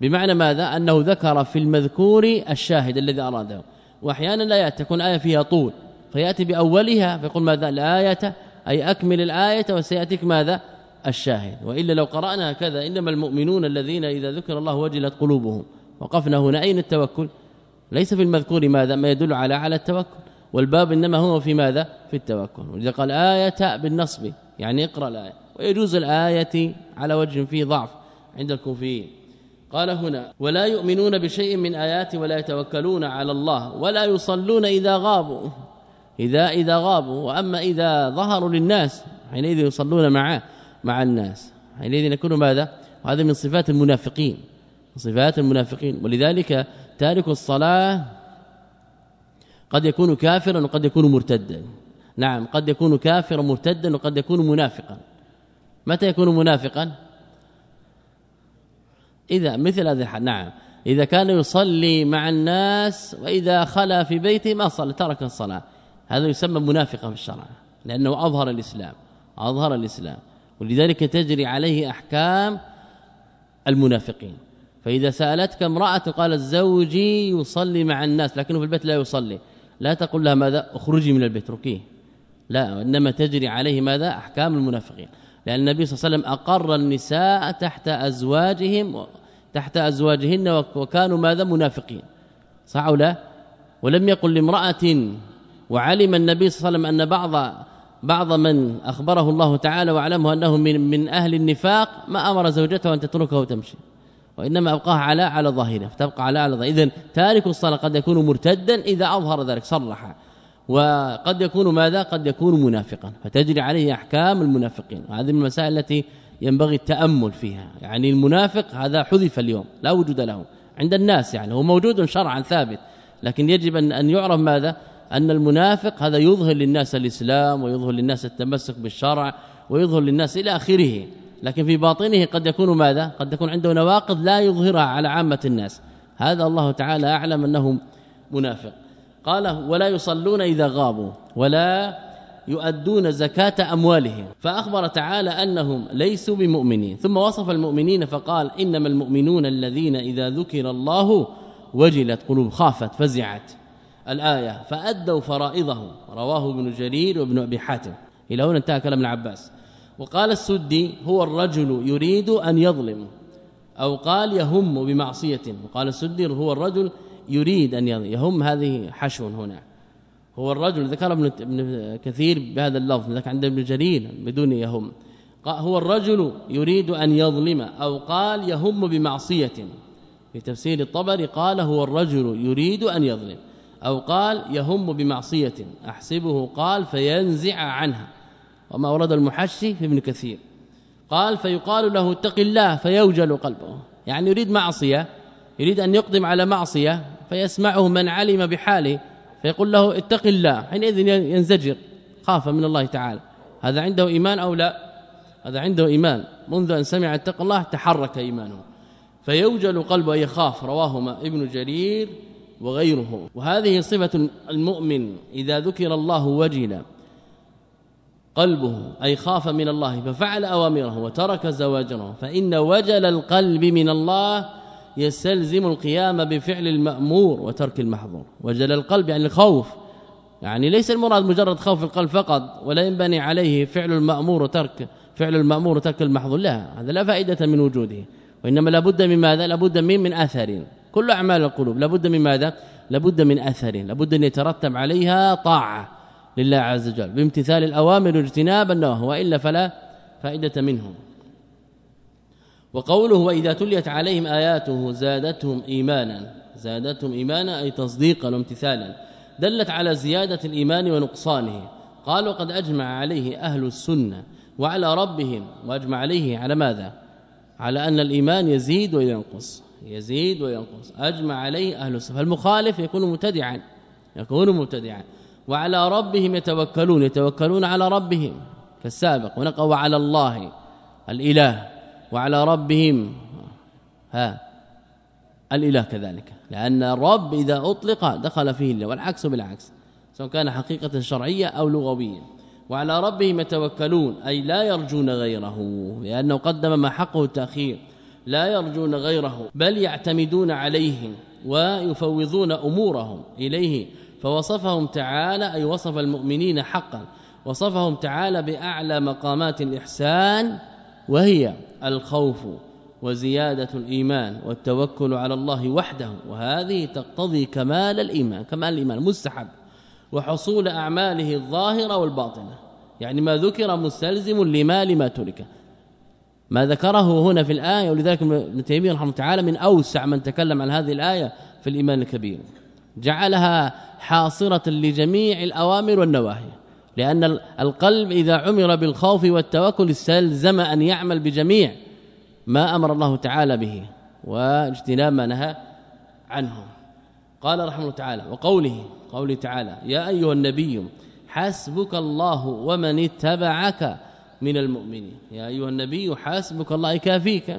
بمعنى ماذا؟ أنه ذكر في المذكور الشاهد الذي أراده. وأحيانا لا يأتي تكون آية فيها طول فيأتي بأولها فيقول ماذا؟ الآية أي أكمل الآية وسيأتيك ماذا؟ الشاهد. وإلا لو قرأنا كذا إنما المؤمنون الذين إذا ذكر الله وجلت قلوبهم وقفنا هنا أين التوكل؟ ليس في المذكور ماذا؟ ما يدل على على التوكل. والباب إنما هو في ماذا؟ في التوكل. ولذا قال آية بالنصب يعني اقرأ الآية. ويجوز الآية على وجه فيه ضعف عند الكوفيين. قال هنا ولا يؤمنون بشيء من ايات ولا يتوكلون على الله ولا يصلون إذا غابوا. إذا إذا غابوا وأما إذا ظهروا للناس حينئذ يصلون مع مع الناس. حينئذ يكون ماذا؟ وهذا من صفات المنافقين صفات المنافقين. ولذلك تارك الصلاة قد يكون كافرا وقد يكون مرتدا. نعم قد يكون كافرا مرتدا وقد يكون منافقا. متى يكون منافقا؟ إذا مثل هذا الحال نعم. إذا كان يصلي مع الناس وإذا خلا في بيته ما صلى ترك الصلاة. هذا يسمى منافقا في الشرع لأنه أظهر الإسلام أظهر الإسلام ولذلك تجري عليه أحكام المنافقين. فإذا سألتك امرأة قالت زوجي يصلي مع الناس لكنه في البيت لا يصلي لا تقول لها ماذا؟ اخرجي من البيت ركيه. لا انما تجري عليه ماذا؟ أحكام المنافقين. لأن النبي صلى الله عليه وسلم أقر النساء تحت أزواجهم تحت أزواجهن وكانوا ماذا؟ منافقين. صح أو لا؟ ولم يقل لامرأة وعلم النبي صلى الله عليه وسلم أن بعض بعض من أخبره الله تعالى وعلمه أنه من من أهل النفاق ما أمر زوجته أن تتركه وتمشي وإنما أبقاها على على ظاهره فتبقى على على ظاهره اذا تارك الصلاة قد يكون مرتدا إذا أظهر ذلك صرح. وقد يكون ماذا؟ قد يكون منافقا. فتجري عليه أحكام المنافقين. وهذه من المسائل التي ينبغي التأمل فيها. يعني المنافق هذا حذف اليوم لا وجود له. عند الناس يعني هو موجود شرعا ثابت لكن يجب أن أن يعرف ماذا؟ أن المنافق هذا يظهر للناس الإسلام ويظهر للناس التمسك بالشرع ويظهر للناس إلى آخره. لكن في باطنه قد يكون ماذا؟ قد يكون عنده نواقض لا يظهرها على عامة الناس. هذا الله تعالى أعلم انه منافق. قال ولا يصلون إذا غابوا ولا يؤدون زكاة أموالهم. فأخبر تعالى أنهم ليسوا بمؤمنين. ثم وصف المؤمنين فقال إنما المؤمنون الذين إذا ذكر الله وجلت قلوب خافت فزعت. الآية فأدوا فرائضه رواه ابن جرير وابن أبي حاتم. إلى هنا انتهى كلام ابن عباس. وقال السدي هو الرجل يريد أن يظلم أو قال يهم بمعصية. وقال السدي هو الرجل يريد أن يظلم. يهم هذه حشو هنا. هو الرجل ذكر ابن كثير بهذا اللفظ ذكر عند ابن جرير بدون يهم. هو الرجل يريد أن يظلم أو قال يهم بمعصية. في تفسير الطبري قال هو الرجل يريد أن يظلم. أو قال يهم بمعصية. أحسبه قال فينزع عنها. وما ورد المحشي في ابن كثير. قال فيقال له اتق الله فيوجل قلبه. يعني يريد معصية يريد أن يقدم على معصية فيسمعه من علم بحاله فيقول له اتق الله. حينئذ ينزجر خاف من الله تعالى. هذا عنده إيمان أو لا؟ هذا عنده إيمان. منذ أن سمع اتق الله تحرك إيمانه. فيوجل قلبه يخاف رواهما ابن جرير. وغيره وهذه صفة المؤمن إذا ذكر الله وجل قلبه أي خاف من الله ففعل أوامره وترك زواجره فإن وجل القلب من الله يستلزم القيام بفعل المأمور وترك المحظور. وجل القلب يعني الخوف. يعني ليس المراد مجرد خوف القلب فقط ولا ينبني عليه فعل المأمور وترك فعل المأمور وترك المحظور لا هذا لا فائدة من وجوده. وإنما لابد من ماذا؟ لابد من من أثر كل أعمال القلوب. لابد من ماذا؟ لابد من أثر لابد أن يترتب عليها طاعة لله عز وجل بامتثال الأوامر واجتناب النواهي والا فلا فائدة منه. وقوله وإذا تليت عليهم آياته زادتهم إيمانا زادتهم إيمانا أي تصديقا وامتثالا دلت على زيادة الإيمان ونقصانه. قالوا قد أجمع عليه أهل السنة وعلى ربهم وأجمع عليه على ماذا؟ على أن الإيمان يزيد وينقص. يزيد وينقص. أجمع عليه أهل السنة. فالمخالف يكون مبتدعا. يكون مبتدعا. وعلى ربهم يتوكلون. يتوكلون على ربهم. كالسابق ونقوا على الله الإله. وعلى ربهم ها الإله كذلك. لأن الرب إذا أطلق دخل فيه الله. والعكس بالعكس. سواء كان حقيقة شرعية أو لغوية. وعلى ربهم يتوكلون. أي لا يرجون غيره. لأنه قدم ما حقه التأخير. لا يرجون غيره بل يعتمدون عليهم ويفوضون أمورهم إليه. فوصفهم تعالى أي وصف المؤمنين حقا وصفهم تعالى بأعلى مقامات الإحسان وهي الخوف وزيادة الإيمان والتوكل على الله وحده. وهذه تقتضي كمال الإيمان كمال الإيمان مستحب وحصول أعماله الظاهرة والباطنة. يعني ما ذكر مستلزم لما لما ترك. ما ذكره هنا في الآية ولذلك ابن تيمية رحمه الله تعالى من أوسع من تكلم عن هذه الآية في الإيمان الكبير. جعلها حاصرة لجميع الأوامر والنواهي لأن القلب إذا عمر بالخوف والتوكل استلزم أن يعمل بجميع ما أمر الله تعالى به واجتناب ما نهى عنه. قال رحمه الله تعالى وقوله قوله تعالى يا أيها النبي حسبك الله ومن اتبعك من المؤمنين. يا أيها النبي حسبك الله كافيك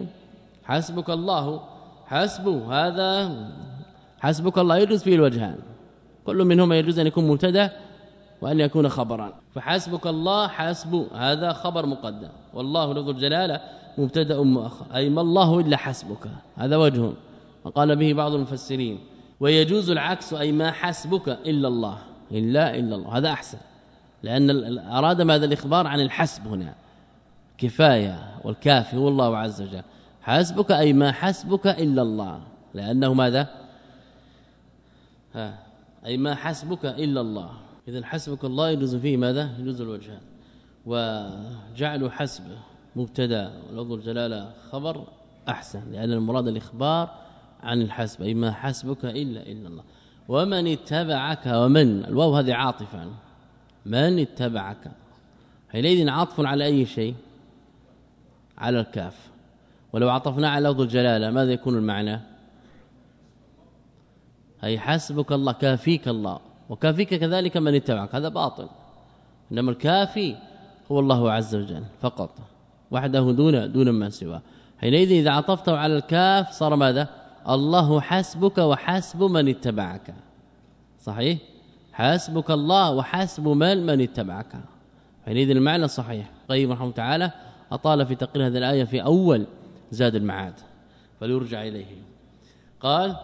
حسبك الله. حسبه. هذا حسبك الله يجوز فيه الوجهان. كل منهما يجوز أن يكون مبتدا وأن يكون خبرا فحسبك الله حسب. هذا خبر مقدم. والله لفظ الجلالة مبتدا مؤخر. أي ما الله إلا حسبك. هذا وجه. وقال به بعض المفسرين ويجوز العكس أي ما حسبك إلا الله. إلا إلا الله. هذا أحسن. لأن أراد ماذا؟ الإخبار عن الحسب هنا. كفاية والكافي هو الله عز وجل. حسبك أي ما حسبك إلا الله. لأنه ماذا؟ ها أي ما حسبك إلا الله. إذا حسبك الله يجوز فيه ماذا؟ يجوز الوجهان وجعل حسب مبتدا ولفظ الجلاله خبر أحسن لأن المراد الإخبار عن الحسب أي ما حسبك إلا إلا الله. ومن اتبعك ومن الواو هذه عاطفه من اتبعك؟ حينئذ عطف على أي شيء؟ على الكاف. ولو عطفنا على لفظ الجلالة ماذا يكون المعنى؟ أي حسبك الله كافيك الله. وكافيك كذلك من اتبعك هذا باطل. إنما الكافي هو الله عز وجل فقط وحده دون دون ما سواه. حينئذ إذا عطفته على الكاف صار ماذا؟ الله حسبك وحسب من اتبعك. صحيح؟ حسبك الله وحسب من من اتبعك. حينئذ المعنى صحيح. طيب رحمه تعالى أطال في تقرير هذه الآية في أول زاد المعاد فليرجع إليه. قال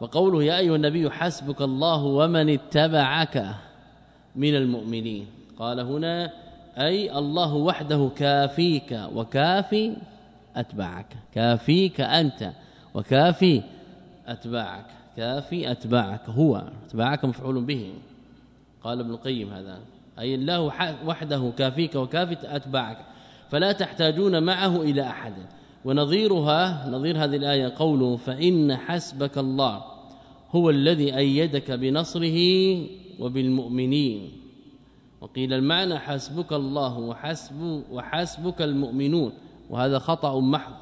وقوله يا أيها النبي حسبك الله ومن اتبعك من المؤمنين. قال هنا أي الله وحده كافيك وكافي أتباعك. كافيك أنت وكافي أتباعك. كافي أتباعك هو. أتباعك مفعول به. قال ابن القيم هذا. أي الله وحده كافيك وكافي أتباعك فلا تحتاجون معه إلى أحد. ونظيرها نظير هذه الآية قوله فإن حسبك الله هو الذي أيدك بنصره وبالمؤمنين. وقيل المعنى حسبك الله وحسب وحسبك المؤمنون وهذا خطأ محض.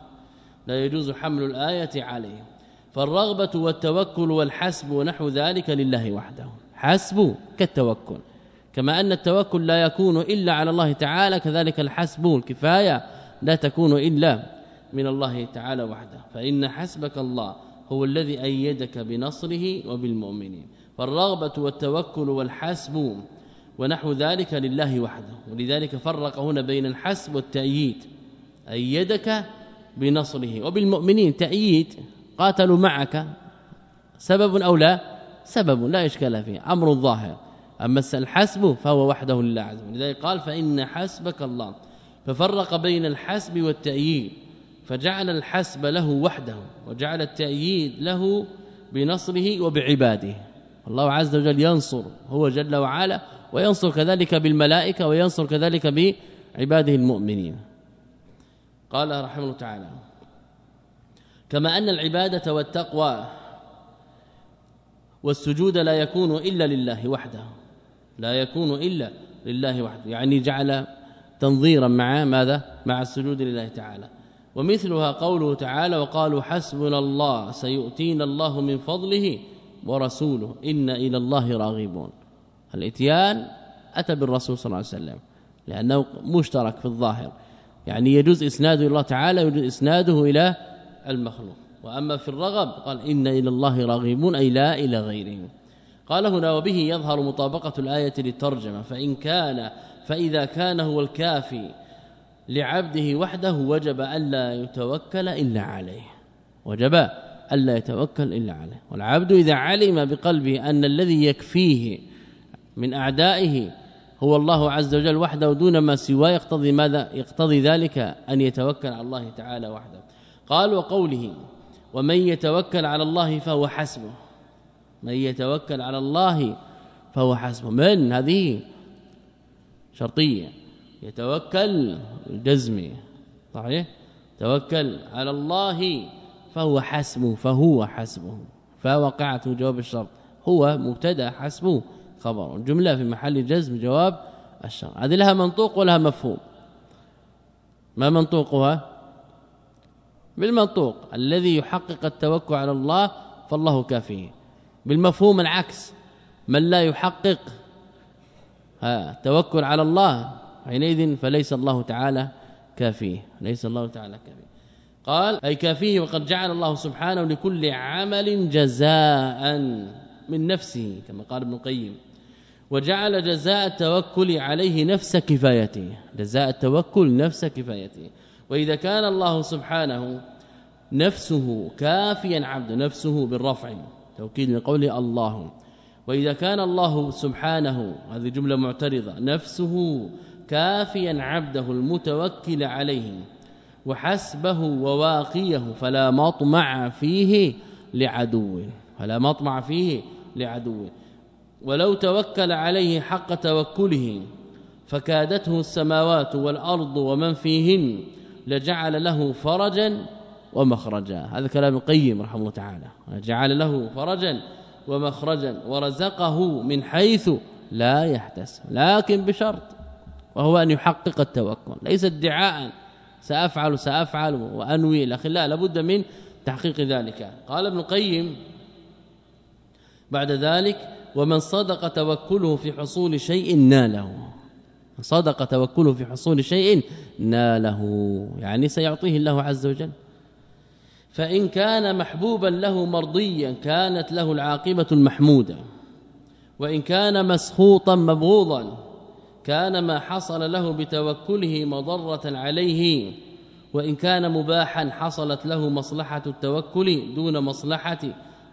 لا يجوز حمل الآية عليه. فالرغبة والتوكل والحسب ونحو ذلك لله وحده. حسب كالتوكل. كما أن التوكل لا يكون إلا على الله تعالى كذلك الحسب الكفاية لا تكون إلا من الله تعالى وحده. فإن حسبك الله هو الذي أيدك بنصره وبالمؤمنين. فالرغبة والتوكل والحسب ونحو ذلك لله وحده. ولذلك فرق هنا بين الحسب والتأييد. أيدك بنصره وبالمؤمنين. تأييد قاتلوا معك سبب أو لا؟ سبب لا إشكال فيه أمر ظاهر. أما الحسب فهو وحده لله عز وجل. لذلك قال فإن حسبك الله. ففرق بين الحسب والتأييد. فجعل الحسب له وحده وجعل التأييد له بنصره وبعباده. الله عز وجل ينصر هو جل وعلا وينصر كذلك بالملائكة وينصر كذلك بعباده المؤمنين. قال رحمه الله تعالى كما أن العبادة والتقوى والسجود لا يكون إلا لله وحده. لا يكون إلا لله وحده. يعني جعل تنظيرا مع ماذا؟ مع السجود لله تعالى. ومثلها قوله تعالى وقالوا حسبنا الله سيؤتينا الله من فضله ورسوله. إن إلى الله راغبون. الإتيان أتى بالرسول صلى الله عليه وسلم لأنه مشترك في الظاهر. يعني يجوز إسناده إلى الله تعالى يجوز إسناده إلى المخلوق. وأما في الرغب قال إن إلى الله راغبون أي لا إلى غيره قال هنا وبه يظهر مطابقة الآية للترجمة فإن كان فإذا كان هو الكافي لعبده وحده وجب ألا يتوكل إلا عليه. وجب ألا يتوكل إلا عليه. والعبد إذا علم بقلبه أن الذي يكفيه من أعدائه هو الله عز وجل وحده دون ما سواه يقتضي ماذا؟ يقتضي ذلك أن يتوكل على الله تعالى وحده. قال وقوله ومن يتوكل على الله فهو حسبه. من يتوكل على الله فهو حسبه. من؟ هذه شرطية. يتوكل الجزم صحيح؟ توكل على الله فهو حسبه فهو حسبه. فوقعت جواب الشرط. هو مبتدا حسبه خبر. جملة في محل جزم جواب الشرط. هذه لها منطوق ولها مفهوم. ما منطوقها؟ بالمنطوق الذي يحقق التوكل على الله فالله كافيه بالمفهوم العكس من لا يحقق التوكل على الله حينئذ فليس الله تعالى كافيه ليس الله تعالى كافيه قال أي كافيه وقد جعل الله سبحانه لكل عمل جزاء من نفسه كما قال ابن القيم. وجعل جزاء التوكل عليه نفس كفايته. جزاء التوكل نفس كفايته. وإذا كان الله سبحانه نفسه كافيا عبد نفسه بالرفع توكيد من قوله الله. وإذا كان الله سبحانه هذه جملة معترضة نفسه كافيا عبده المتوكل عليه وحسبه وواقيه فلا مطمع فيه لعدو فلا مطمع فيه لعدو ولو توكل عليه حق توكله فكادته السماوات والأرض ومن فيهن لجعل له فرجا ومخرجا. هذا كلام القيم رحمه الله تعالى. جعل له فرجا ومخرجا ورزقه من حيث لا يحتسب. لكن بشرط وهو أن يحقق التوكل. ليس ادعاء سأفعل سأفعل وأنوي. الأخي لا لابد من تحقيق ذلك. قال ابن القيم بعد ذلك ومن صدق توكله في حصول شيء ناله. صدق توكله في حصول شيء ناله يعني سيعطيه الله عز وجل. فإن كان محبوبا له مرضيا كانت له العاقبة المحمودة. وإن كان مسخوطا مبغوضا كان ما حصل له بتوكله مضرة عليه. وإن كان مباحا حصلت له مصلحة التوكل دون مصلحة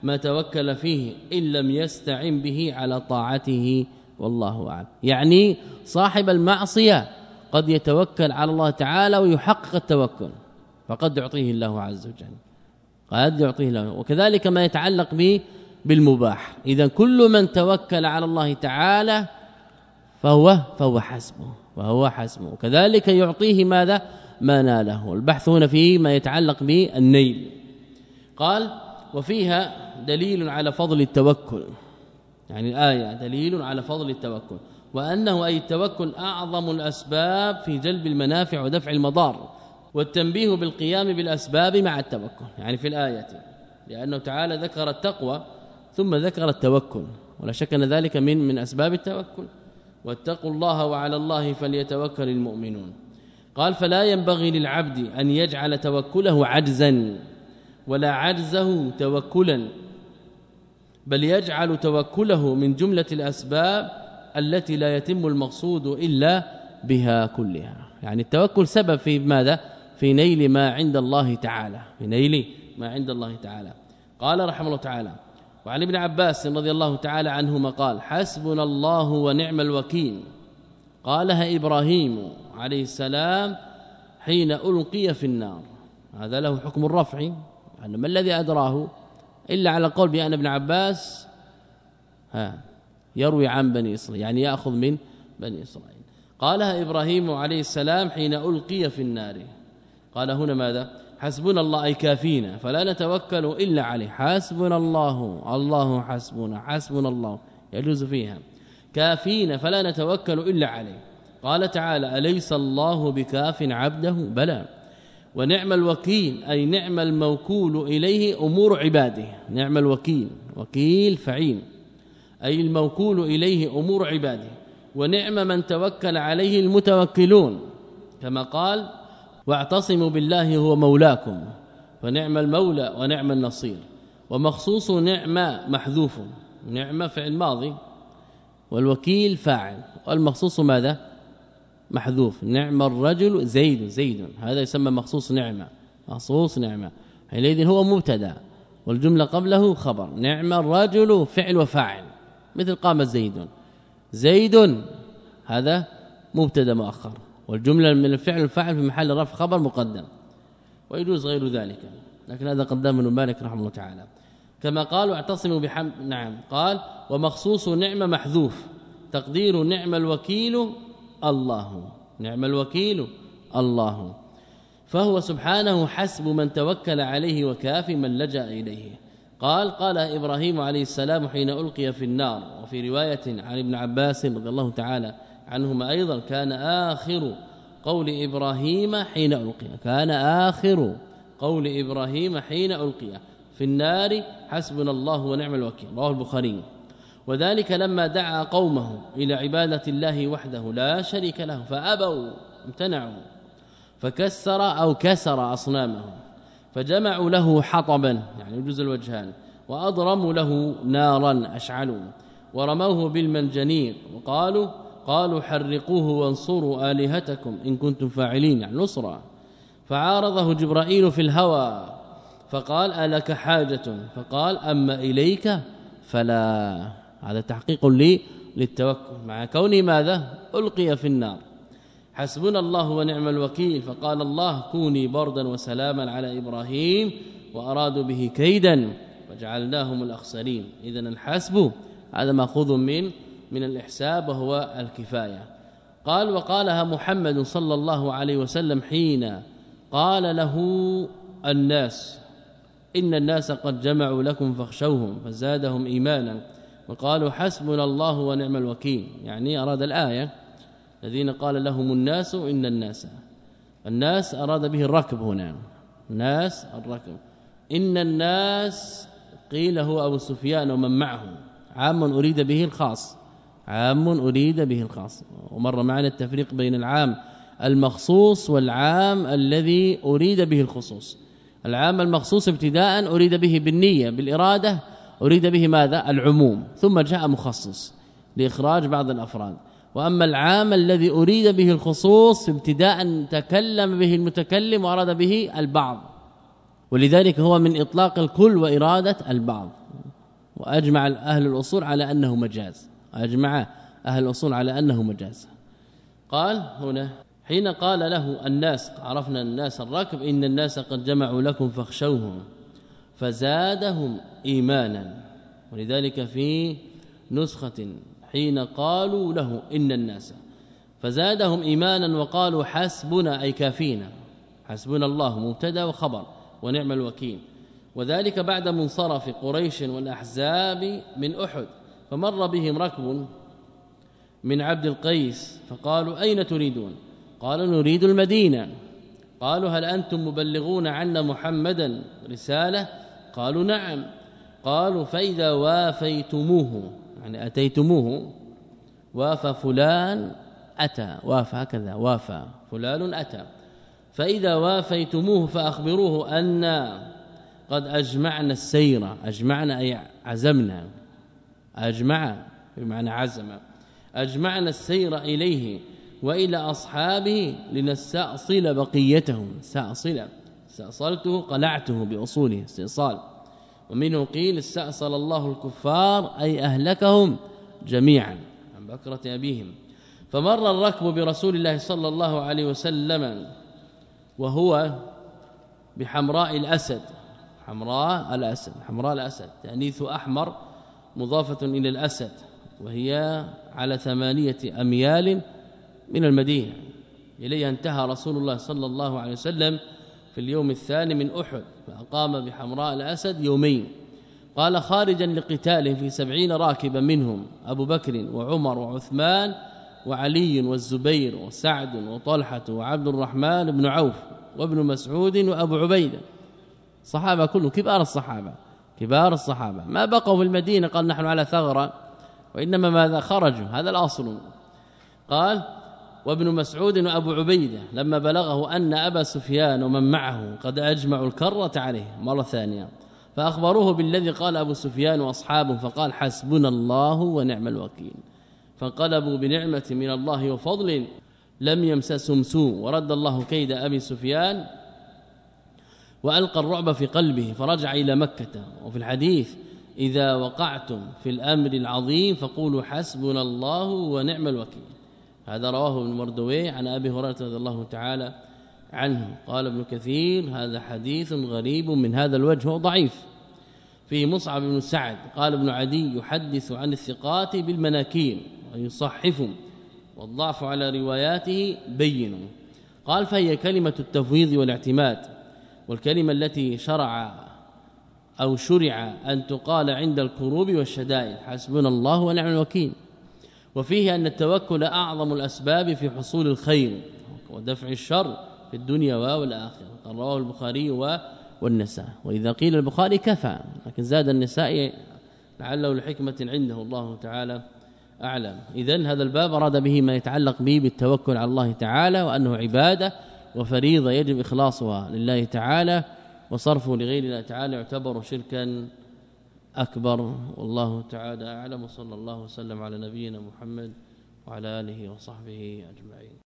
ما توكل فيه إن لم يستعن به على طاعته. والله أعلم. يعني صاحب المعصية قد يتوكل على الله تعالى ويحقق التوكل فقد يعطيه الله عز وجل. قد يعطيه الله. وكذلك ما يتعلق به بالمباح. إذا كل من توكل على الله تعالى فهو فهو حسبه وهو حسبه. وكذلك يعطيه ماذا؟ ما ناله. البحث هنا في ما يتعلق بالنيل. قال وفيها دليل على فضل التوكل. يعني الآية دليل على فضل التوكل. وأنه أي التوكل أعظم الأسباب في جلب المنافع ودفع المضار والتنبيه بالقيام بالأسباب مع التوكل. يعني في الآية لأنه تعالى ذكر التقوى ثم ذكر التوكل. ولا شك أن ذلك من من أسباب التوكل. واتقوا الله وعلى الله فليتوكل المؤمنون. قال فلا ينبغي للعبد أن يجعل توكله عجزا ولا عجزه توكلا. بل يجعل توكله من جملة الأسباب التي لا يتم المقصود إلا بها كلها. يعني التوكل سبب في ماذا؟ في نيل ما عند الله تعالى. في نيل ما عند الله تعالى. قال رحمه الله تعالى وعن ابن عباس رضي الله تعالى عنهما قال حسبنا الله ونعم الوكيل قالها إبراهيم عليه السلام حين ألقي في النار. هذا له حكم الرفع. أن ما الذي أدراه؟ إلا على قول بأن ابن عباس ها يروي عن بني إسرائيل يعني يأخذ من بني إسرائيل. قالها إبراهيم عليه السلام حين ألقي في النار. قال هنا ماذا؟ حسبنا الله أي كافينا فلا نتوكل إلا عليه. حسبنا الله الله حسبنا حسبنا الله يجوز فيها. كافينا فلا نتوكل إلا عليه. قال تعالى أليس الله بكاف عبده؟ بلى. ونعم الوكيل أي نعم الموكول إليه أمور عباده. نعم الوكيل وكيل فعيل. أي الموكول إليه أمور عباده. ونعم من توكل عليه المتوكلون. كما قال واعتصموا بالله هو مولاكم. فنعم المولى ونعم النصير. ومخصوص نعمة محذوف. نعمة فعل ماضي. والوكيل فاعل. والمخصوص ماذا؟ محذوف. نعم الرجل زيد زيد. هذا يسمى مخصوص نعمة مخصوص نعمة. حينئذ هو مبتدأ والجملة قبله خبر. نعم الرجل فعل وفاعل مثل قام زيد. زيد هذا مبتدأ مؤخر. والجملة من الفعل الفاعل في محل رفع خبر مقدم. ويجوز غير ذلك لكن هذا قدام ابن مالك رحمه الله تعالى. كما قال واعتصموا بحمد نعم قال ومخصوص نعمة محذوف تقدير نعم الوكيل الله. نعم الوكيل الله. فهو سبحانه حسب من توكل عليه وكافي من لجأ إليه. قال قال إبراهيم عليه السلام حين ألقي في النار وفي رواية عن ابن عباس رضي الله تعالى عنهما أيضا كان آخر قول إبراهيم حين ألقي كان آخر قول إبراهيم حين ألقي في النار حسبنا الله ونعم الوكيل. رواه البخاري. وذلك لما دعا قومه إلى عبادة الله وحده لا شريك له فأبوا امتنعوا فكسر أو كسر أصنامهم فجمعوا له حطبا يعني يجوز الوجهان وأضرموا له نارا أشعلوا ورموه بالمنجنيق وقالوا قالوا حرقوه وانصروا آلهتكم إن كنتم فاعلين يعني نصرا فعارضه جبرائيل في الهوى فقال ألك حاجة؟ فقال أما إليك فلا. هذا تحقيق لي للتوكل مع كونه ماذا؟ ألقي في النار. حسبنا الله ونعم الوكيل فقال الله كوني بردا وسلاما على إبراهيم وأرادوا به كيدا وجعلناهم الأخسرين. اذا الحسب هذا مأخوذ من من الإحساب وهو الكفاية. قال وقالها محمد صلى الله عليه وسلم حين قال له الناس إن الناس قد جمعوا لكم فاخشوهم فزادهم إيمانا. وقالوا حسبنا الله ونعم الوكيل. يعني أراد الآية الذين قال لهم الناس إن الناس. الناس أراد به الركب هنا. الناس الركب. إن الناس قيل هو أبو سفيان ومن معه. عام أريد به الخاص. عام أريد به الخاص. ومر معنا التفريق بين العام المخصوص والعام الذي أريد به الخصوص. العام المخصوص ابتداء أريد به بالنية بالإرادة أريد به ماذا؟ العموم. ثم جاء مخصص لإخراج بعض الأفراد. وأما العام الذي أريد به الخصوص ابتداء تكلم به المتكلم وأراد به البعض. ولذلك هو من إطلاق الكل وإرادة البعض. وأجمع أهل الأصول على أنه مجاز. أجمع أهل الأصول على أنه مجاز. قال هنا حين قال له الناس عرفنا الناس الركب إن الناس قد جمعوا لكم فاخشوهم. فزادهم إيمانا. ولذلك في نسخة حين قالوا له إن الناس. فزادهم إيمانا وقالوا حسبنا أي كافينا. حسبنا الله مبتدأ وخبر ونعم الوكيل. وذلك بعد منصرف قريش والأحزاب من أحد. فمر بهم ركب من عبد القيس فقالوا أين تريدون؟ قالوا نريد المدينة. قالوا هل أنتم مبلغون عنا محمدا؟ رسالة. قالوا نعم. قالوا فإذا وافيتموه يعني أتيتموه وافى فلان أتى وافى هكذا وافى فلان أتى. فإذا وافيتموه فأخبروه أن قد أجمعنا السير أجمعنا أي عزمنا أجمع بمعنى عزم أجمعنا السير إليه وإلى أصحابه لنستأصل بقيتهم استأصل استأصلته قلعته بأصوله استئصال. ومنه قيل استأصل الله الكفار أي أهلكهم جميعا عن بكرة أبيهم. فمر الركب برسول الله صلى الله عليه وسلم وهو بحمراء الأسد. حمراء الأسد حمراء الأسد تأنيث أحمر مضافة إلى الأسد وهي على ثمانية أميال من المدينة. إليها انتهى رسول الله صلى الله عليه وسلم في اليوم الثاني من أحد فأقام بحمراء الأسد يومين. قال خارجا لقتاله في سبعين راكبا منهم أبو بكر وعمر وعثمان وعلي والزبير وسعد وطلحة وعبد الرحمن بن عوف وابن مسعود وأبو عبيدة صحابة كلهم كبار الصحابة كبار الصحابة. ما بقوا في المدينة قال نحن على ثغرة وإنما ماذا خرجوا؟ هذا الأصل. قال وابن مسعود وأبو عبيدة لما بلغه أن أبا سفيان ومن معه قد أجمعوا الكرة عليه مرة ثانية فأخبروه بالذي قال أبو سفيان وأصحابه فقال حسبنا الله ونعم الوكيل فانقلبوا بنعمة من الله وفضل لم يمسسهم سوء ورد الله كيد أبي سفيان وألقى الرعب في قلبه فرجع إلى مكة. وفي الحديث إذا وقعتم في الأمر العظيم فقولوا حسبنا الله ونعم الوكيل هذا رواه ابن مردوي عن أبي هريرة رضي الله تعالى عنه. قال ابن كثير هذا حديث غريب من هذا الوجه وضعيف فيه مصعب بن سعد قال ابن عدي يحدث عن الثقات بالمناكير ويصحف والضعف على رواياته بين. قال فهي كلمة التفويض والاعتماد والكلمة التي شرع أو شرع أن تقال عند الكروب والشدائد. حسبنا الله ونعم الوكيل. وفيه أن التوكل أعظم الأسباب في حصول الخير ودفع الشر في الدنيا والآخرة. رواه البخاري والنساء. وإذا قيل البخاري كفى لكن زاد النساء لعله لحكمة عنده الله تعالى أعلم. إذن هذا الباب أراد به ما يتعلق به بالتوكل على الله تعالى وأنه عبادة وفريضة يجب إخلاصها لله تعالى وصرفه لغير الله تعالى يعتبر شركا أكبر والله تعالى أعلم وصلى الله وسلم على نبينا محمد وعلى آله وصحبه أجمعين.